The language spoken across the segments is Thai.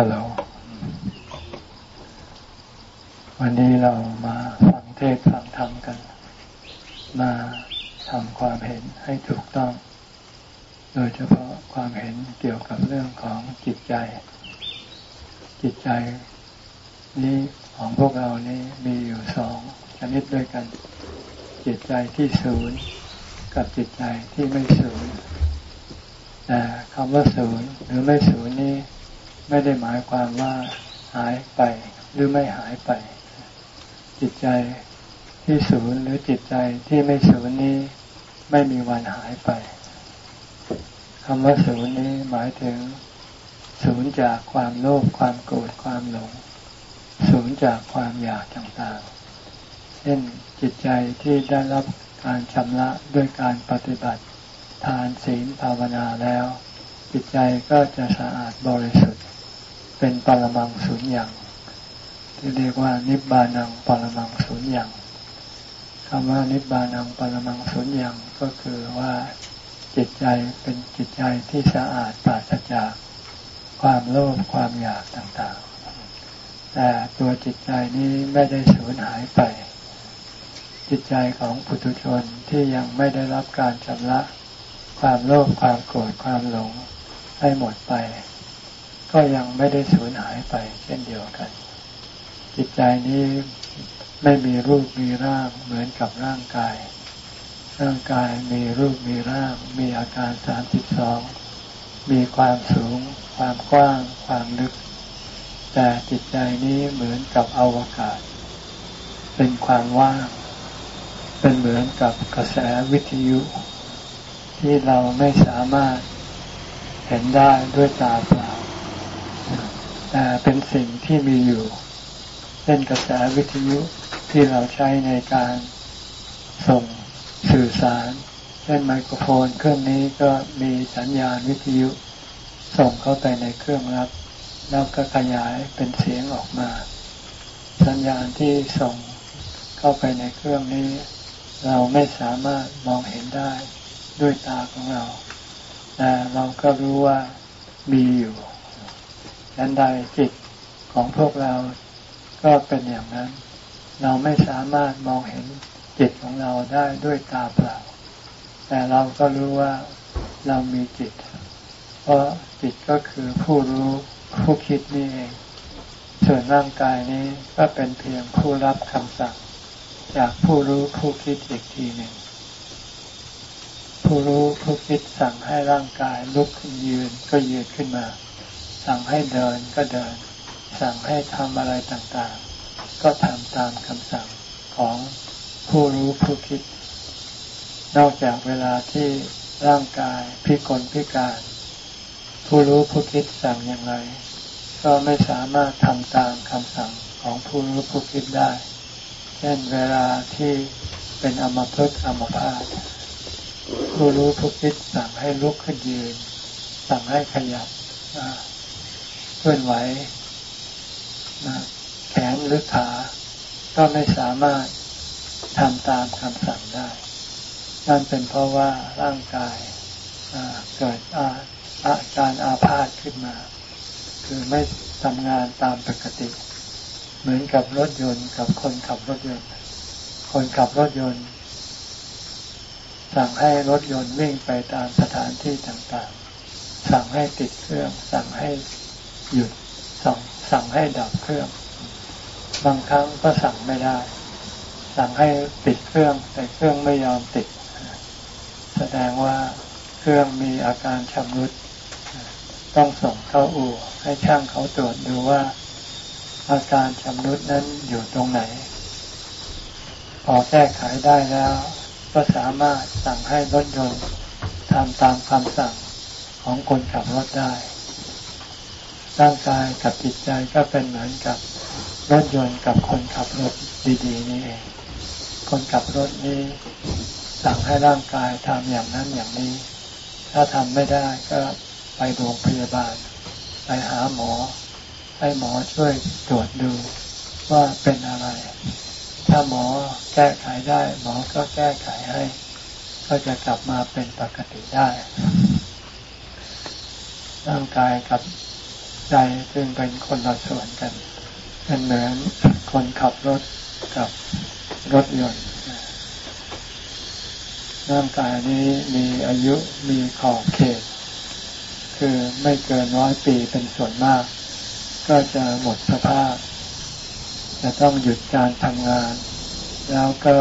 ัลโหลวันนี้เรามาฟังเทศฟังธรรมกัน มาทำความเห็นให้ถูกต้อง โดยเฉพาะความเห็นเกี่ยวกับเรื่องของจิตใจ จิตใจนี้ของพวกเรานี้มีอยู่สองชนิดด้วยกัน จิตใจที่ศูนย์กับจิตใจที่ไม่ศูนย์แต่คำว่าศูนย์หรือไม่ศูนย์นี้ ไม่ได้หมายความว่าหายไปหรือไม่หายไป จิตใจที่ศูนย์หรือจิตใจที่ไม่ศูนย์นี้ ไม่มีวันหายไปคำว่าศูนย์นี้หมายถึง ศูนย์จากความโลภความโกรธความหลง ศูนย์จากความอยากต่างๆ เช่นจิตใจที่ได้รับการชำระด้วยการปฏิบัติ ทานศีลภาวนาแล้ว จิตใจก็จะสะอาดบริสุทธิ์ เป็นปรมังสุญญ์ที่เรียกว่านิบานังปรมังสุญญ์คำว่านิบานังปรมังสุญญ์ก็คือว่าจิตใจเป็นจิตใจที่สะอาดปราศจากความโลภความอยากต่างๆ แต่ตัวจิตใจนี้ไม่ได้สูญหายไป จิตใจของปุถุชนที่ยังไม่ได้รับการชำระ ความโลภความโกรธความหลงให้หมดไป ก็ยังไม่ได้สูญหายไปเช่นเดียวกัน จิตใจนี้ไม่มีรูปมีร่างเหมือนกับร่างกาย ร่างกายมีรูปมีร่าง มีอาการสามสิบสองมีความสูง ความกว้าง ความลึก แต่จิตใจนี้เหมือนกับอวกาศ เป็นความว่าง เป็นเหมือนกับกระแสวิทยุ ที่เราไม่สามารถเห็นได้ด้วยตาเปล่า แต่เป็นสิ่งที่มีอยู่เช่นกระแสวิทยุที่เราใช้ในการส่งสื่อสาร เช่นไมโครโฟนเครื่องนี้ก็มีสัญญาณวิทยุ ส่งเข้าไปในเครื่องรับ แล้วก็ขยายเป็นเสียงออกมา สัญญาณที่ส่งเข้าไปในเครื่องนี้ เราไม่สามารถมองเห็นได้ด้วยตาของเรา แต่เราก็รู้ว่ามีอยู่ ดันใดจิตของพวกเราก็เป็นอย่างนั้น เราไม่สามารถมองเห็นจิตของเราได้ด้วยตาเปล่า แต่เราก็รู้ว่าเรามีจิต เพราะจิตก็คือผู้รู้ผู้คิดนี่เอง ส่วนร่างกายนี้ก็เป็นเพียงผู้รับคำสั่ง จากผู้รู้ผู้คิดอีกทีหนึ่ง ผู้รู้ผู้คิดสั่งให้ร่างกายลุกขึ้นยืนก็ยืนขึ้นมา สั่งให้เดินก็เดิน สั่งให้ทำอะไรต่างๆ ก็ทำตามคำสั่งของผู้รู้ผู้คิด นอกจากเวลาที่ร่างกายพิกลพิการ ผู้รู้ผู้คิดสั่งอย่างไร ก็ไม่สามารถทำตามคำสั่งของผู้รู้ผู้คิดได้ เช่นเวลาที่เป็นอมภพอมภาตผู้รู้ผู้คิดสั่งให้ลุกขึ้นยืน สั่งให้ขยับ เคลื่อนไหวแขนหรือขาก็ไม่สามารถทำตามคำสั่งได้ นั่นเป็นเพราะว่าร่างกายเกิดอาอาการอาพาธขึ้นมา คือไม่ทำงานตามปกติ เหมือนกับรถยนต์กับคนขับรถยนต์ คนขับรถยนต์ สั่งให้รถยนต์วิ่งไปตามสถานที่ต่างๆ สั่งให้ติดเครื่อง สั่งให้ หยุดสั่งสั่งให้ดับเครื่อง บางครั้งก็สั่งไม่ได้ สั่งให้ปิดเครื่องแต่เครื่องไม่ยอมติด แสดงว่าเครื่องมีอาการชำรุด ต้องส่งเข้าอู่ให้ช่างเขาตรวจดูว่าอาการชำรุดนั้นอยู่ตรงไหน พอแก้ไขได้แล้ว ก็สามารถสั่งให้รถยนต์ทำตามคำสั่งของคนขับรถได้ ร่างกายกับจิตใจก็เป็นเหมือนกับรถยนต์กับคนขับรถดีๆนี่เอง คนขับรถนี้สั่งให้ร่างกายทำอย่างนั้นอย่างนี้ ถ้าทำไม่ได้ก็ไปโรงพยาบาล ไปหาหมอ ให้หมอช่วยตรวจดูว่าเป็นอะไร ถ้าหมอแก้ไขได้ หมอก็แก้ไขให้ ก็จะกลับมาเป็นปกติได้ ร่างกายกับ ใจจึงเป็นคนละส่วนกันเป็นเหมือนคนขับรถกับรถยนต์ร่างกายนี้มีอายุมีขอบเขต คือไม่เกินร้อยปีเป็นส่วนมาก ก็จะหมดสภาพ จะต้องหยุดการทำงาน แล้วก็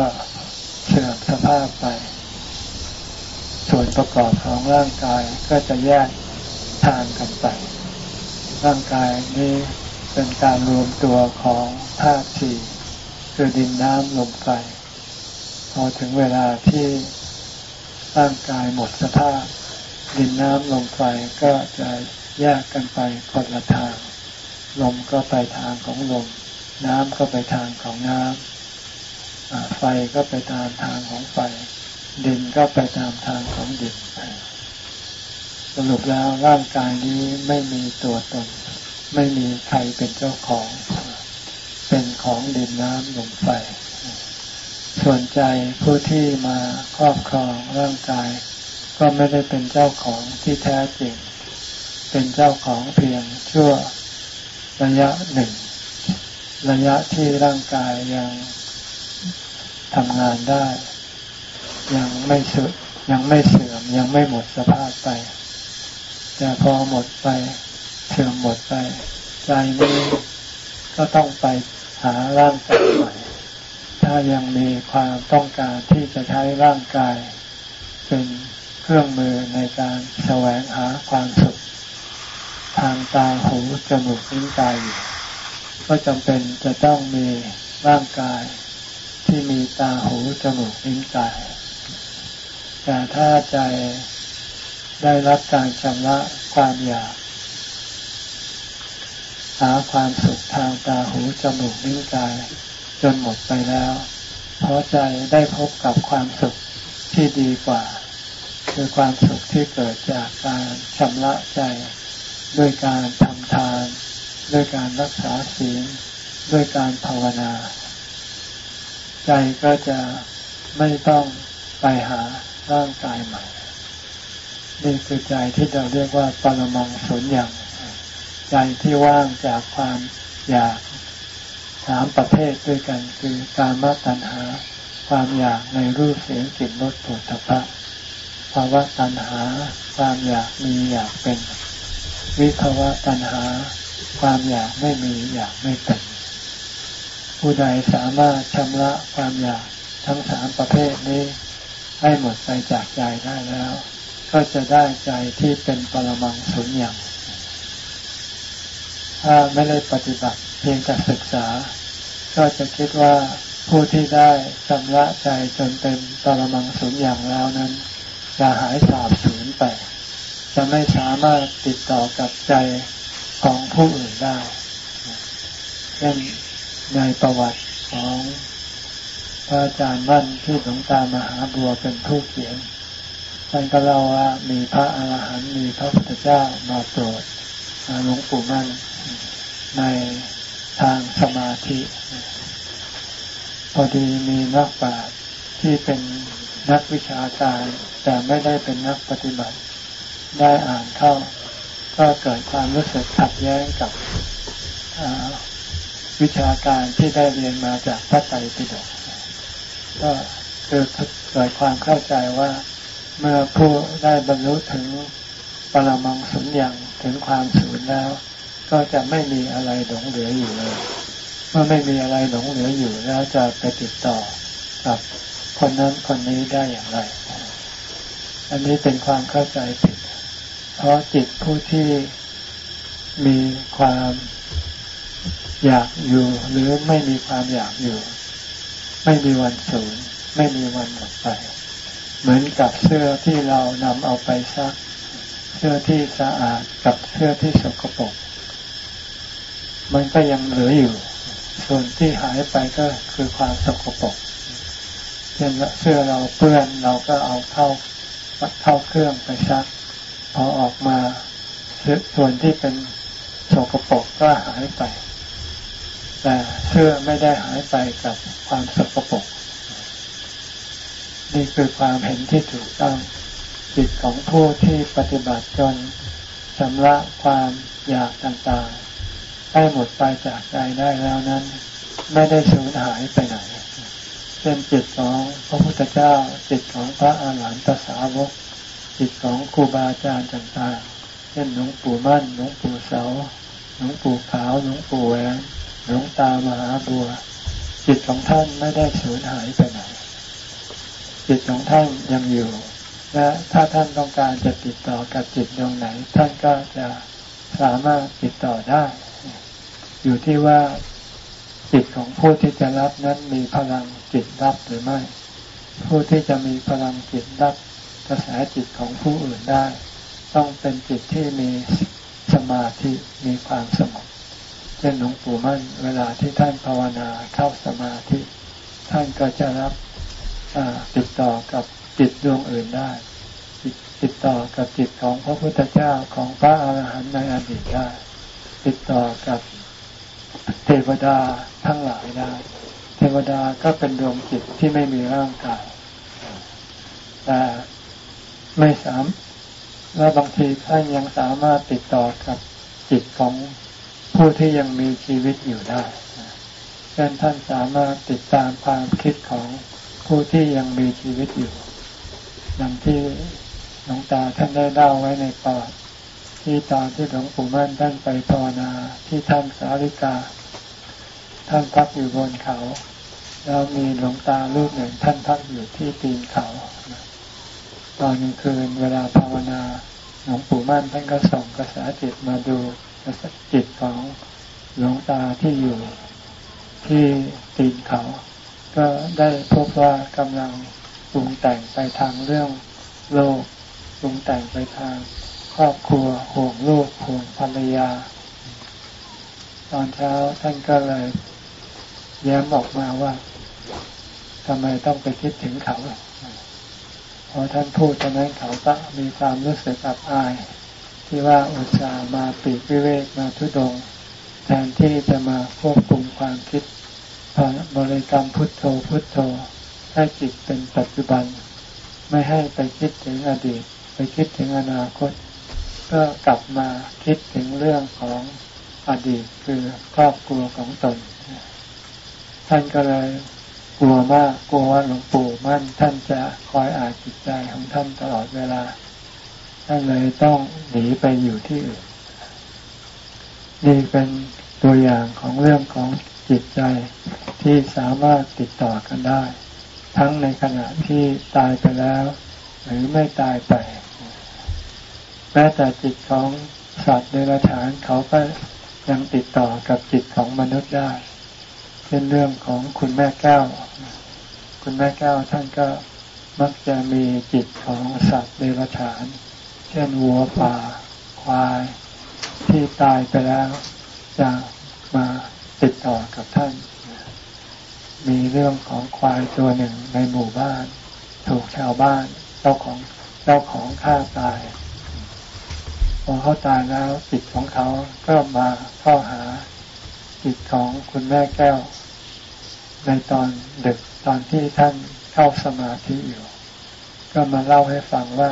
เสื่อมสภาพไป ส่วนประกอบของร่างกายก็จะแยกทางกันไป ร่างกายนี้เป็นการรวมตัวของธาตุสี่คือดินน้ำลมไฟพอถึงเวลาที่ร่างกายหมดสภาพ ดินน้ำลมไฟก็จะแยกกันไปคนละทาง ลมก็ไปทางของลม น้ำก็ไปทางของน้ำไฟก็ไปตามทางของไฟ ดินก็ไปตามทางของดิน รุปแล้วร่างกายนี้ไม่มีตัวตน ไม่มีใครเป็นเจ้าของ เป็นของดินน้ำลมไฟ ส่วนใจผู้ที่มาครอบครองร่างกาย ก็ไม่ได้เป็นเจ้าของที่แท้จริง เป็นเจ้าของเพียงชั่วระยะหนึ่ง ระยะที่ร่างกายยังทำงานได้ ยังไม่สุดยังไม่เสื่อมยังไม่หมดสภาพไป แต่พอหมดไปเสื่อมหมดไป ใจนี้ก็ต้องไปหาร่างกายใหม่ ถ้ายังมีความต้องการที่จะใช้ร่างกาย เป็นเครื่องมือในการแสวงหาความสุข ทางตาหูจมูกลิ้นกายอยู่ก็จำเป็นจะต้องมีร่างกายที่มีตาหูจมูกลิ้นกาย แต่ถ้าใจ ได้รับการชำระความอยาก หาความสุขทางตาหูจมูกลิ้นกาย จนหมดไปแล้ว เพราะใจได้พบกับความสุขที่ดีกว่า คือความสุขที่เกิดจากการชำระใจ ด้วยการทำทาน ด้วยการรักษาศีลด้วยการภาวนา ใจก็จะไม่ต้องไปหาร่างกายใหม่ นี่คือใจที่เราเรียกว่าปรมังสุญญ์ใจที่ว่างจากความอยากสามประเภทด้วยกันคือการมาตัณหา ความอยากในรูปเสียงกลิ่นรสปุถะพะภาวะตัณหา ความอยากมีอยากเป็น วิภาวะตัณหา ความอยากไม่มีอยากไม่เป็น ผู้ใดสามารถชำระความอยากทั้งสามประเภทนี้ ให้หมดไปจากใจได้แล้ว ก็จะได้ใจที่เป็นปรมังสุญญ์ถ้าไม่ได้ปฏิบัติเพียงแต่ศึกษา ก็จะคิดว่าผู้ที่ได้ชำระใจจนเป็นปรมังสุญอย่างแล้วนั้น จะหายสาบสูญไป จะไม่สามารถติดต่อกับใจของผู้อื่นได้เช่นในประวัติของพระอาจารย์มั่นที่หลวงตามหาบัวเป็นผู้เขียน ท่านก็เล่าว่ามีพระอาหารหันต์มีพระพุทธเจ้ามาโปรดหลวงปู่มั่นในทางสมาธิ พอดีมีนักปราชญ์ที่เป็นนักวิชาการแต่ไม่ได้เป็นนักปฏิบัติ ได้อ่านเข้า ก็เกิดความรู้สึกขัดแย้งกับวิชาการที่ได้เรียนมาจากพระไตรปิฎกก็เกิดความเข้าใจว่า เมื่อผู้ได้บรรลุถึงปรมังสุญญ์ถึงความสูญแล้ว ก็จะไม่มีอะไรหลงเหลืออยู่เลยเมื่อไม่มีอะไรหลงเหลืออยู่แล้วจะไปติดต่อกับคนนั้นคนนี้ได้อย่างไร อันนี้เป็นความเข้าใจผิด เพราะจิตผู้ที่มีความอยากอยู่ หรือไม่มีความอยากอยู่ ไม่มีวันสูญไม่มีวันหมดไป เหมือนกับเสื้อที่เรานำเอาไปซัก เสื้อที่สะอาดกับเสื้อที่สกปรกมันก็ยังเหลืออยู่ ส่วนที่หายไปก็คือความสกปรกเช่นเสื้อเราเปื้อนเราก็เอาเข้าเข้าเครื่องไปซัก พอออกมาส่วนที่เป็นสกปรกก็หายไป แต่เสื้อไม่ได้หายไปกับความสกปรก นี่คือความเห็นที่ถูกต้องจิตของผู้ที่ปฏิบัติจนชำระความอยากต่างๆได้หมดไปจากใจได้แล้วนั้น ไม่ได้สูญหายไปไหนเช่นจิตของพระพุทธเจ้า จิตของพระอาหารหันตสาวก จิตของครูบาอาจารย์ต่างๆเช่นหลวงปู่มั่นหลวงปู่เสาหลวงปู่ขาวหลวงปู่แหวนหลวงตามหาบัว จิตของท่านไม่ได้สูญหายไปไหน จิตของท่านยังอยู่และถ้าท่านต้องการจะติดต่อกับจิตดวงไหน ท่านก็จะสามารถติดต่อได้ อยู่ที่ว่าจิตของผู้ที่จะรับนั้นมีพลังจิตรับหรือไม่ ผู้ที่จะมีพลังจิตรับกระแสจิตของผู้อื่นได้ ต้องเป็นจิตที่มีสมาธิมีความสงบเช่นหลวงปู่มั่นเวลาที่ท่านภาวนาเข้าสมาธิ ท่านก็จะรับ ติดต่อกับจิตดวงอื่นได้ติดต่อกับจิตของพระพุทธเจ้าของพระอาหารหันต์ในอดีตได้ ติดต่อกับเทวดาทั้งหลายได้ เทวดาก็เป็นดวงจิตที่ไม่มีร่างกายแต่ไม่สามและบางทีท่านยังสามารถติดต่อกับจิตของผู้ที่ยังมีชีวิตอยู่ได้เช่นท่านสามารถติดตามความคิดของ ผู้ที่ยังมีชีวิตอยู่ดังที่หลวงตาท่านได้เล่าไว้ในปอดที่ตอนที่หลวงปู่มั่นท่านไปภาวนาที่ท่าสาริกา ท่านพักอยู่บนเขา แล้วมีหลวงตาลูกหนึ่งท่านพักอยู่ที่ตีนเขาตอนกลางคืนเวลาภาวนาหลวงปู่มั่นท่านก็ส่งกระแสจิตมาดูกระแสจิตของหลวงตาที่อยู่ที่ตีนเขา ก็ได้พบว่ากำลังปรุงแต่งไปทางเรื่องโลกปรุงแต่งไปทางครอบครัวห่วงลูกห่วงภรรยา ตอนเช้าท่านก็เลยแย้มออกมาว่าทำไมต้องไปคิดถึงเขาพอท่านพูดตอนนั้นเขาก็มีความรู้สึกอับอาย ที่ว่าอุตส่าห์มาปีกวิเวกมาทุดงแทนที่จะมาควบคุมความคิด บริกรรมพุทโธพุทโธให้จิตเป็นปัจจุบัน ไม่ให้ไปคิดถึงอดีต ไปคิดถึงอนาคต ก็กลับมาคิดถึงเรื่องของอดีตคือครอบครัวของตน ท่านก็เลยกลัวมากกลัวว่าหลวงปู่มั่นท่านจะคอยอ่านจิตใจของท่านตลอดเวลา ท่านเลยต้องหนีไปอยู่ที่อื่นนี่เป็นตัวอย่างของเรื่องของจิตใจ ที่สามารถติดต่อกันได้ ทั้งในขณะที่ตายไปแล้ว หรือไม่ตายไป แม้แต่จิตของสัตว์ในระฐานเขาก็ยังติดต่อกับจิตของมนุษย์ได้ เช่นเรื่องของคุณแม่แก้ว คุณแม่แก้วท่านก็มักจะมีจิตของสัตว์เดรัจฉาน เช่นวัวป่า ควาย ที่ตายไปแล้วจะมาติดต่อกับท่าน มีเรื่องของควายตัวหนึ่งในหมู่บ้าน ถูกชาวบ้านเจ้าของเจ้าของฆ่าตาย พอเขาตายแล้วจิตของเขาก็มาเข้าหาจิตของคุณแม่แก้ว ในตอนดึกตอนที่ท่านเข้าสมาธิอยู่ ก็มาเล่าให้ฟังว่า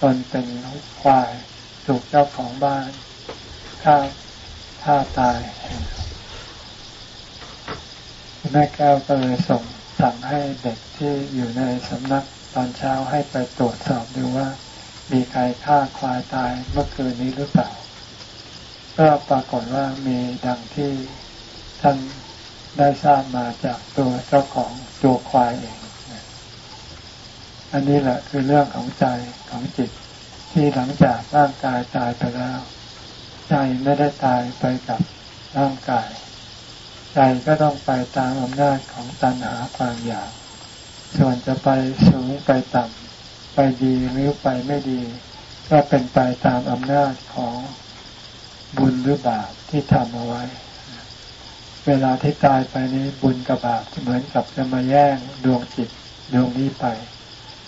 ตนเป็นควายถูกเจ้าของบ้านฆ่าฆ่าตาย แม่แก้วก็เลยส่งสั่งให้เด็กที่อยู่ในสำนักตอนเช้าให้ไปตรวจสอบดูว่า มีใครฆ่าควายตายเมื่อคืนนี้หรือเปล่า ก็ปรากฏว่ามีดังที่ท่านได้ทราบมาจากตัวเจ้าของตัวควายเอง อันนี้แหละคือเรื่องของใจของจิตที่หลังจากร่างกายตายไปแล้ว ใจไม่ได้ตายไปกับร่างกาย ใจก็ต้องไปตามอำนาจของตัณหาความอยาก ส่วนจะไปสูงไปต่ำไปดีหรือไปไม่ดี ก็เป็นไปตามอำนาจของบุญหรือบาปที่ทำเอาไว้ เวลาที่ตายไปนี้บุญกับบาปเหมือนกับจะมาแย่งดวงจิตดวงนี้ไป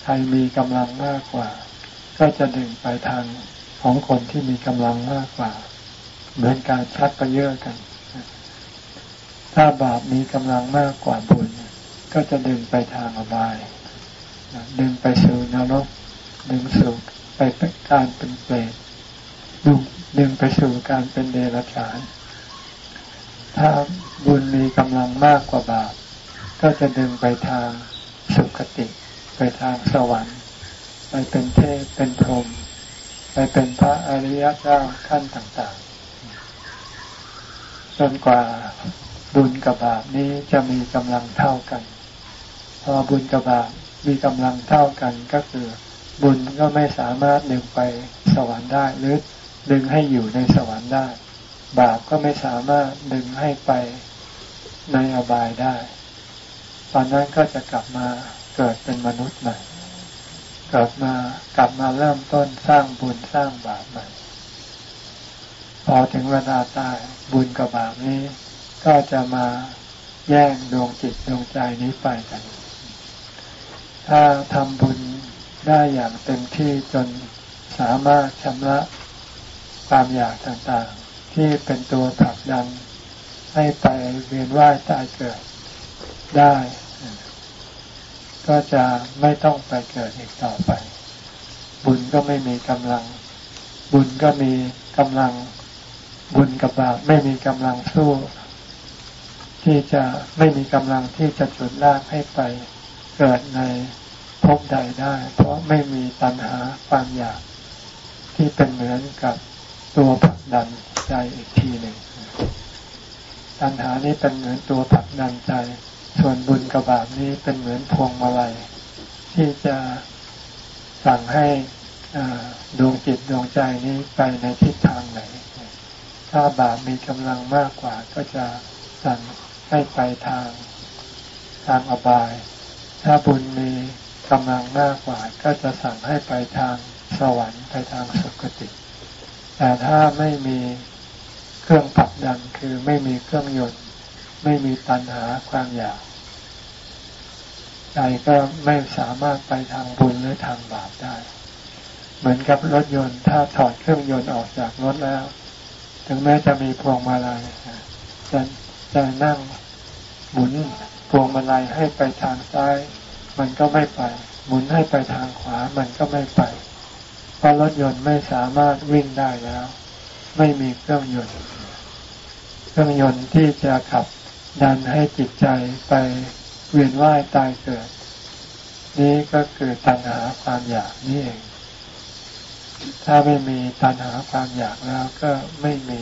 ใครมีกำลังมากกว่า ก็จะดึงไปทางของคนที่มีกำลังมากกว่า เหมือนการชักไปเยอะกัน ถ้าบาปมีกำลังมากกว่าบุญ ก็จะดึงไปทางอบาย ดึงไปสู่นรก ดึงสู่ไปเป็นการเป็นเปรตดึงดึงไปสู่การเป็นเดรัจฉาน ถ้าบุญมีกำลังมากกว่าบาป ก็จะดึงไปทางสุคติ ไปทางสวรรค์ ไปเป็นเทพเป็นพรหมไปเป็นพระอริยเจ้าขั้นต่างๆจนกว่า บุญกับบาปนี้จะมีกำลังเท่ากัน พอบุญกับบาปมีกำลังเท่ากันก็คือ บุญก็ไม่สามารถดึงไปสวรรค์ได้หรือดึงให้อยู่ในสวรรค์ได้ บาปก็ไม่สามารถดึงให้ไปในอบายได้ ตอนนั้นก็จะกลับมาเกิดเป็นมนุษย์ใหม่เกิดมากลับมาเริ่มต้นสร้างบุญสร้างบาปใหม่ พอถึงเวลาตายบุญกับบาปนี้ ก็จะมาแย่งดวงจิตดวงใจนี้ไปกัน ถ้าทำบุญได้อย่างเต็มที่จนสามารถชำระความอยากต่างๆ ที่เป็นตัวผลักดันให้ไปเวียนว่ายตายเกิดได้ ก็จะไม่ต้องไปเกิดอีกต่อไป บุญก็ไม่มีกำลัง บุญก็มีกำลังบุญกับบาปไม่มีกำลังสู้ ที่จะไม่มีกำลังที่จะจุดลากให้ไปเกิดในภพใดได้ เพราะไม่มีตัณหาความอยากที่เป็นเหมือนกับตัวผลักดันใจอีกทีหนึ่งตัณหานี้เป็นเหมือนตัวผลักดันใจ ส่วนบุญกับบาปนี้เป็นเหมือนพวงมาลัย ที่จะสั่งให้ดวงจิตดวงใจนี้ไปในทิศทางไหน ถ้าบาปมีกำลังมากกว่าก็จะสั่ง ให้ไปทางทางอบาย ถ้าบุญมีกำลังมากกว่า ก็จะสั่งให้ไปทางสวรรค์ไปทางสุคติ แต่ถ้าไม่มีเครื่องผลักดันคือไม่มีเครื่องยนต์ ไม่มีตัณหาความอยากใจก็ไม่สามารถไปทางบุญหรือทางบาปได้ เหมือนกับรถยนต์ ถ้าถอดเครื่องยนต์ออกจากรถแล้ว ถึงแม้จะมีพวงมาลัยจะ จะนั่งหมุนพวงมาลัยให้ไปทางซ้าย มันก็ไม่ไป หมุนให้ไปทางขวามันก็ไม่ไป เพราะรถยนต์ไม่สามารถวิ่งได้แล้ว ไม่มีเครื่องยนต์เครื่องยนต์ที่จะขับดันให้จิตใจไปเวียนว่ายตายเกิด นี่ก็คือตัณหาความอยากนี่เอง ถ้าไม่มีตัณหาความอยากแล้วก็ไม่มี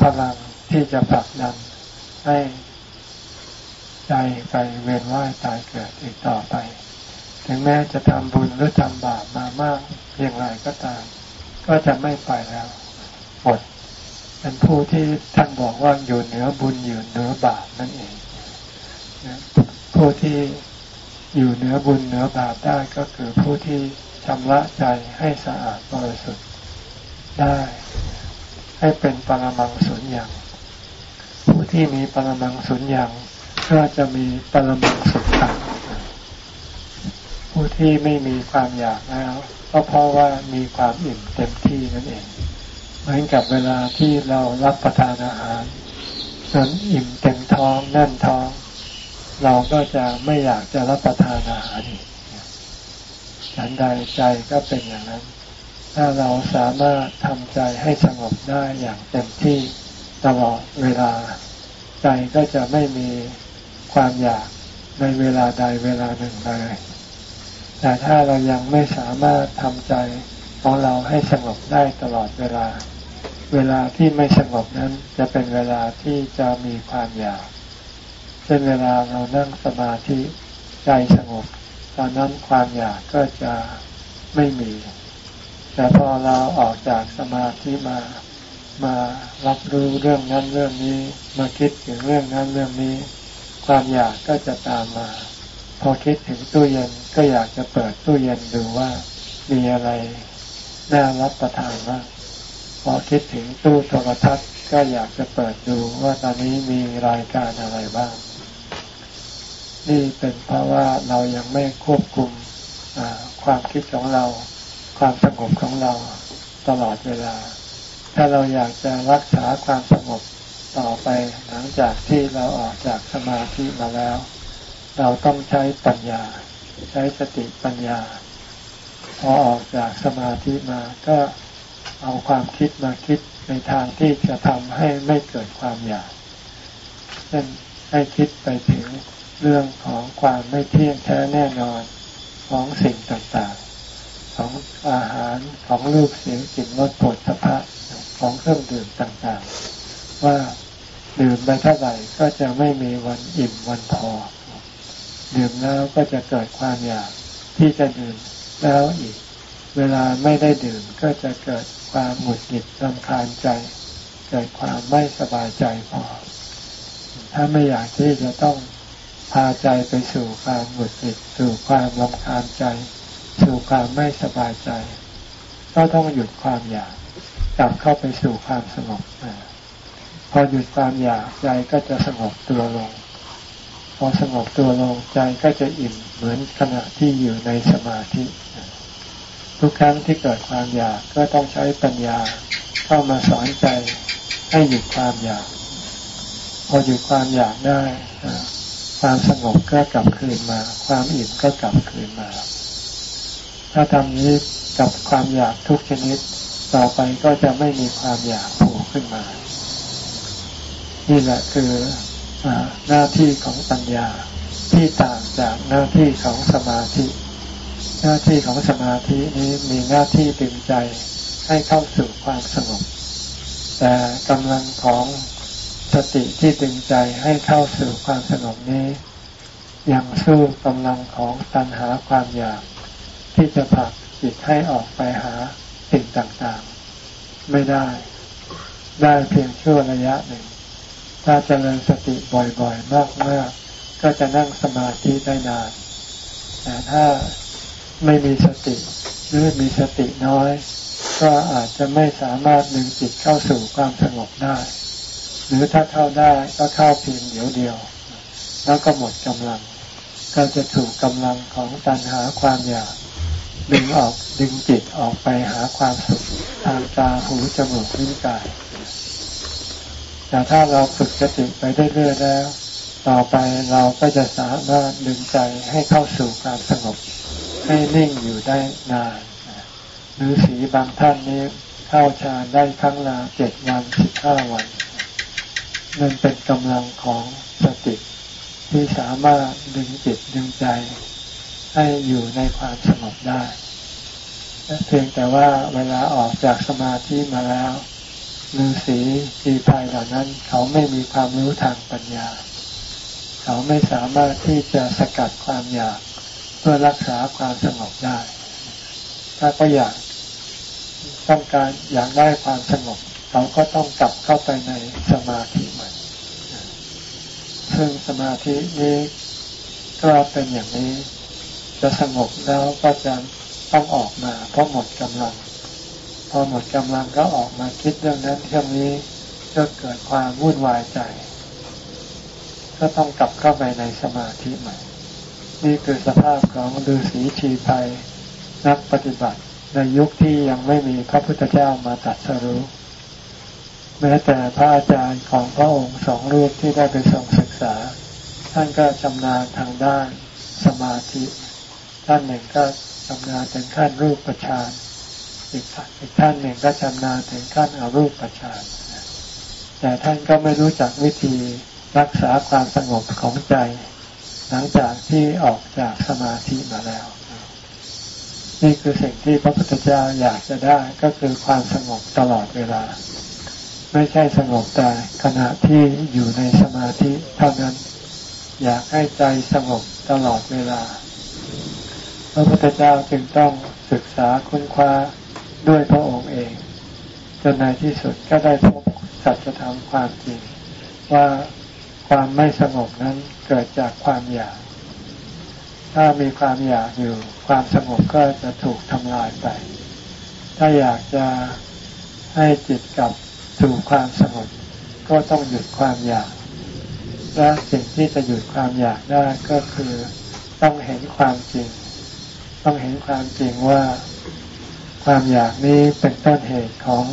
พลังที่จะผลักดัน ให้ใจไปเวียนว่ายตายเกิดอีกต่อไป ถึงแม้จะทำบุญหรือทำบาปมามากเพียงไรก็ตาม ก็จะไม่ไปแล้วหมดเป็นผู้ที่ท่านบอกว่าอยู่เหนือบุญอยู่เหนือบาปนั่นเองผู้ที่อยู่เหนือบุญเหนือบาปได้ก็คือผู้ที่ชำระใจให้สะอาดบริสุทธิ์ได้ ให้เป็นปรมังสุญญ์ผู้ ที่มีปรมังสุญญ์ก็จะมีปรมังสุขขังผู้ที่ไม่มีความอยากแล้วก็เพราะว่ามีความอิ่มเต็มที่นั่นเอง เหมือนกับเวลาที่เรารับประทานอาหารจนอิ่มเต็มท้องแน่นท้อง เราก็จะไม่อยากจะรับประทานอาหารอีกฉันใดใจก็เป็นอย่างนั้น ถ้าเราสามารถทำใจให้สงบได้อย่างเต็มที่ตลอดเวลา ใจก็จะไม่มีความอยากในเวลาใดเวลาหนึ่งเลยแต่ถ้าเรายังไม่สามารถทำใจของเราให้สงบได้ตลอดเวลา เวลาที่ไม่สงบนั้นจะเป็นเวลาที่จะมีความอยาก เช่นเวลาเรานั่งสมาธิใจสงบ ตอนนั้นความอยากก็จะไม่มี แต่พอเราออกจากสมาธิมา มารับรู้เรื่องนั้นเรื่องนี้ มาคิดถึงเรื่องนั้นเรื่องนี้ ความอยากก็จะตามมา พอคิดถึงตู้เย็นก็อยากจะเปิดตู้เย็นดูว่ามีอะไรน่ารับประทานบ้างพอคิดถึงตู้โทรทัศน์ก็อยากจะเปิดดูว่าตอนนี้มีรายการอะไรบ้าง นี่เป็นเพราะว่าเรายังไม่ควบคุมความคิดของเรา ความสงบของเราตลอดเวลา ถ้าเราอยากจะรักษาความสงบต่อไปหลังจากที่เราออกจากสมาธิมาแล้ว เราต้องใช้ปัญญา ใช้สติปัญญา พอออกจากสมาธิมาก็เอาความคิดมาคิดในทางที่จะทำให้ไม่เกิดความอยากเช่นให้คิดไปถึงเรื่องของความไม่เที่ยงแท้แน่นอนของสิ่งต่างๆ ของอาหารของรูปเสียงกลิ่นรสผลสะพะ ของเครื่องดื่มต่างๆ ว่าดื่มไปเท่าไหร่ก็จะไม่มีวันอิ่มวันพอ ดื่มแล้วก็จะเกิดความอยากที่จะดื่มแล้วอีก เวลาไม่ได้ดื่มก็จะเกิดความหงุดหงิดรำคาญใจ เกิดความไม่สบายใจพอ ถ้าไม่อยากที่จะต้องพาใจไปสู่ความหงุดหงิดสู่ความรำคาญใจ สู่ความไม่สบายใจ ก็ต้องหยุดความอยาก กลับเข้าไปสู่ความสงบพอหยุดความอยากใจก็จะสงบตัวลง พอสงบตัวลงใจก็จะอิ่มเหมือนขณะที่อยู่ในสมาธิ ทุกครั้งที่เกิดความอยากก็ต้องใช้ปัญญาเข้ามาสอนใจให้หยุดความอยาก พอหยุดความอยากได้ความสงบก็กลับคืนมา ความอิ่มก็กลับคืนมา ถ้าทำนี้กับความอยากทุกชนิด ต่อไปก็จะไม่มีความอยากโผล่ขึ้นมา นี่แหละคืออหน้าที่ของปัญญาที่ต่างจากหน้าที่ของสมาธิ หน้าที่ของสมาธินี้มีหน้าที่ดึงใจให้เข้าสู่ความสงบแต่กำลังของสติที่ดึงใจให้เข้าสู่ความสงบนี้ ยังสู้กำลังของตัณหาความอยาก ที่จะผลักจิตให้ออกไปหา สิ่งต่างๆ ไม่ได้ ได้เพียงชั่วระยะหนึ่ง ถ้าเจริญสติบ่อยๆ มากๆ ก็จะนั่งสมาธิได้นาน แต่ถ้าไม่มีสติหรือมีสติน้อย ก็อาจจะไม่สามารถดึงจิตเข้าสู่ความสงบได้ หรือถ้าเข้าได้ก็เข้าเพียงเดียวเดียว แล้วก็หมดกำลัง ก็จะถูกกำลังของตัณหาความอยาก ดึงออกดึงจิตออกไปหาความสุขทางตาหูจมูกลิ้นกายแต่ถ้าเราฝึกสติไปเรื่อยๆแล้ว ต่อไปเราก็จะสามารถดึงใจให้เข้าสู่ความสงบ ให้นิ่งอยู่ได้นานหรือสีบางท่านนี้เข้าฌานได้ครั้งละเจ็ดวันสิบห้าวันนั่นเป็นกำลังของสติที่สามารถดึงจิตดึงใจ ให้อยู่ในความสงบได้เพียงแต่ว่าเวลาออกจากสมาธิมาแล้วฤาษีทีภัยเหล่านั้น เขาไม่มีความรู้ทางปัญญา เขาไม่สามารถที่จะสกัดความอยากเพื่อรักษาความสงบได้ ถ้าก็อยากต้องการอยากได้ความสงบเราก็ต้องกลับเข้าไปในสมาธิใหม่ซึ่งสมาธินี้ก็เป็นอย่างนี้ จะสงบแล้วก็จะต้องออกมาเพราะหมดกำลัง พอหมดกำลังก็ออกมาคิดเรื่องนั้นเรื่องนี้ก็เกิดความวุ่นวายใจ ก็ต้องกลับเข้าไปในสมาธิใหม่ นี่คือสภาพของฤาษีชีภัยนักปฏิบัติในยุคที่ยังไม่มีพระพุทธเจ้ามาตัดสรู้แม้แต่พระอาจารย์ของพระองค์สองรูปที่ได้ไปส่งศึกษา ท่านก็ชำนาญทางด้านสมาธิ ท่านหนึ่งก็ชำนาญถึงขั้นรูปประชานอีกอีกท่านหนึ่งก็ชำนาญถึงขั้นอรูปประชานแต่ท่านก็ไม่รู้จักวิธีรักษาความสงบของใจ หลังจากที่ออกจากสมาธิมาแล้ว นี่คือสิ่งที่พระพุทธเจ้าอยากจะได้ก็คือความสงบตลอดเวลา ไม่ใช่สงบแต่ขณะที่อยู่ในสมาธิเท่านั้น อยากให้ใจสงบตลอดเวลา ระพุทธเจ้าจึงต้องศึกษาค้นคว้าด้วยพระองค์เอง จนในที่สุดก็ได้พบสัจธรรมความจริง ว่าความไม่สงบนั้นเกิดจากความอยาก ถ้ามีความอยากอยู่ ความสงบก็จะถูกทำลายไป ถ้าอยากจะให้จิตกลับสู่ความสงบก็ต้องหยุดความอยาก และสิ่งที่จะหยุดความอยากได้ก็คือต้องเห็นความจริง ต้องเห็นความจริงว่าความอยากนี้เป็นต้นเหตุของ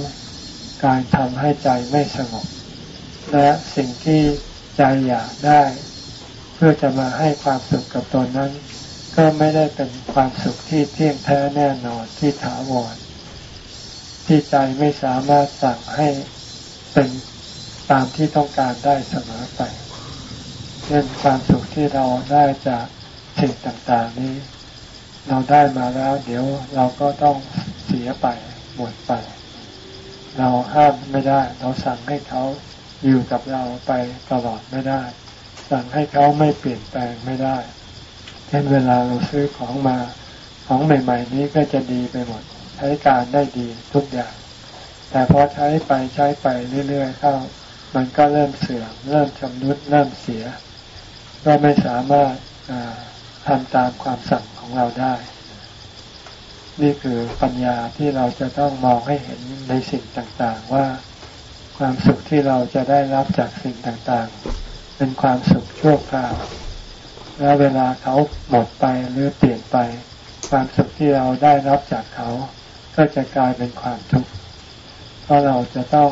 การทำให้ใจไม่สงบ และสิ่งที่ใจอยากได้ เพื่อจะมาให้ความสุขกับตนนั้น ก็ไม่ได้เป็นความสุขที่เที่ยงแท้แน่นอนที่ถาวรที่ใจไม่สามารถสั่งให้เป็นตามที่ต้องการได้เสมอไปเช่นความสุขที่เราได้จากสิ่งต่างๆนี้ เราได้มาแล้ว เดี๋ยวเราก็ต้องเสียไปหมดไป เราห้ามไม่ได้ เราสั่งให้เขาอยู่กับเราไปตลอดไม่ได้ สั่งให้เขาไม่เปลี่ยนแปลงไม่ได้ เช่นเวลาเราซื้อของมาของใหม่ ๆ นี้ก็จะดีไปหมด ใช้การได้ดีทุกอย่าง แต่พอใช้ไปใช้ไปเรื่อยๆเข้า มันก็เริ่มเสื่อมเริ่มชำรุดเริ่มเสีย ก็ไม่สามารถทำตามความสั่ง ของเราได้ นี่คือปัญญาที่เราจะต้องมองให้เห็นในสิ่งต่างๆ ว่าความสุขที่เราจะได้รับจากสิ่งต่างๆ เป็นความสุขชั่วคราว แล้วเวลาเขาหมดไปหรือเปลี่ยนไป ความสุขที่เราได้รับจากเขา ก็จะกลายเป็นความทุกข์เพราะเราจะต้อง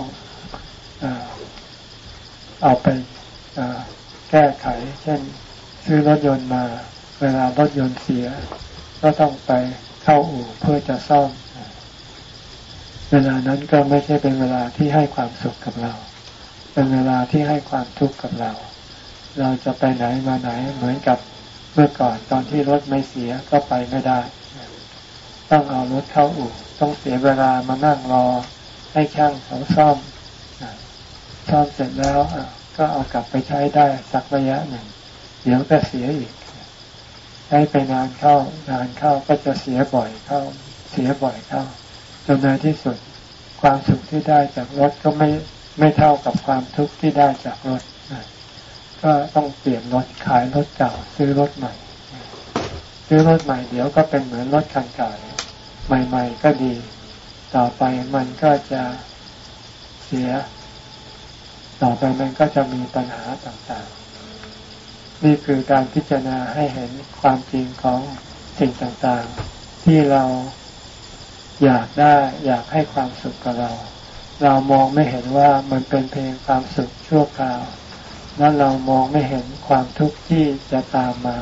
เอาไปแก้ไข เช่น ซื้อรถยนต์มา เวลารถยนต์เสีย ก็ต้องไปเข้าอู่เพื่อจะซ่อม เวลานั้นก็ไม่ใช่เป็นเวลาที่ให้ความสุขกับเรา เป็นเวลาที่ให้ความทุกข์กับเรา เราจะไปไหนมาไหนเหมือนกับเมื่อก่อนตอนที่รถไม่เสียก็ไปไม่ได้ ต้องเอารถเข้าอู่ต้องเสียเวลามานั่งรอให้ช่างเขาซ่อมซ่อมเสร็จแล้วก็เอากลับไปใช้ได้สักระยะหนึ่ง เดี๋ยวก็เสียอีก ช้ไปนานเข้านานเข้าก็จะเสียบ่อยเข้า เสียบ่อยเข้า จนในที่สุดความสุขที่ได้จากรถก็ไม่ไม่เท่ากับความทุกข์ที่ได้จากรถก็ต้องเปลี่ยนรถขายรถเก่าซื้อรถใหม่ ซื้อรถใหม่เดี๋ยวก็เป็นเหมือนรถคันเก่าใหม่ ๆ ก็ดี ต่อไปมันก็จะเสีย ต่อไปมันก็จะมีปัญหาต่างๆ นี่คือการพิจารณาให้เห็นความจริงของสิ่งต่างๆ ที่เราอยากได้อยากให้ความสุขกับเรา เรามองไม่เห็นว่ามันเป็นเพียงความสุขชั่วคราวนั้นเรามองไม่เห็นความทุกข์ที่จะตามมา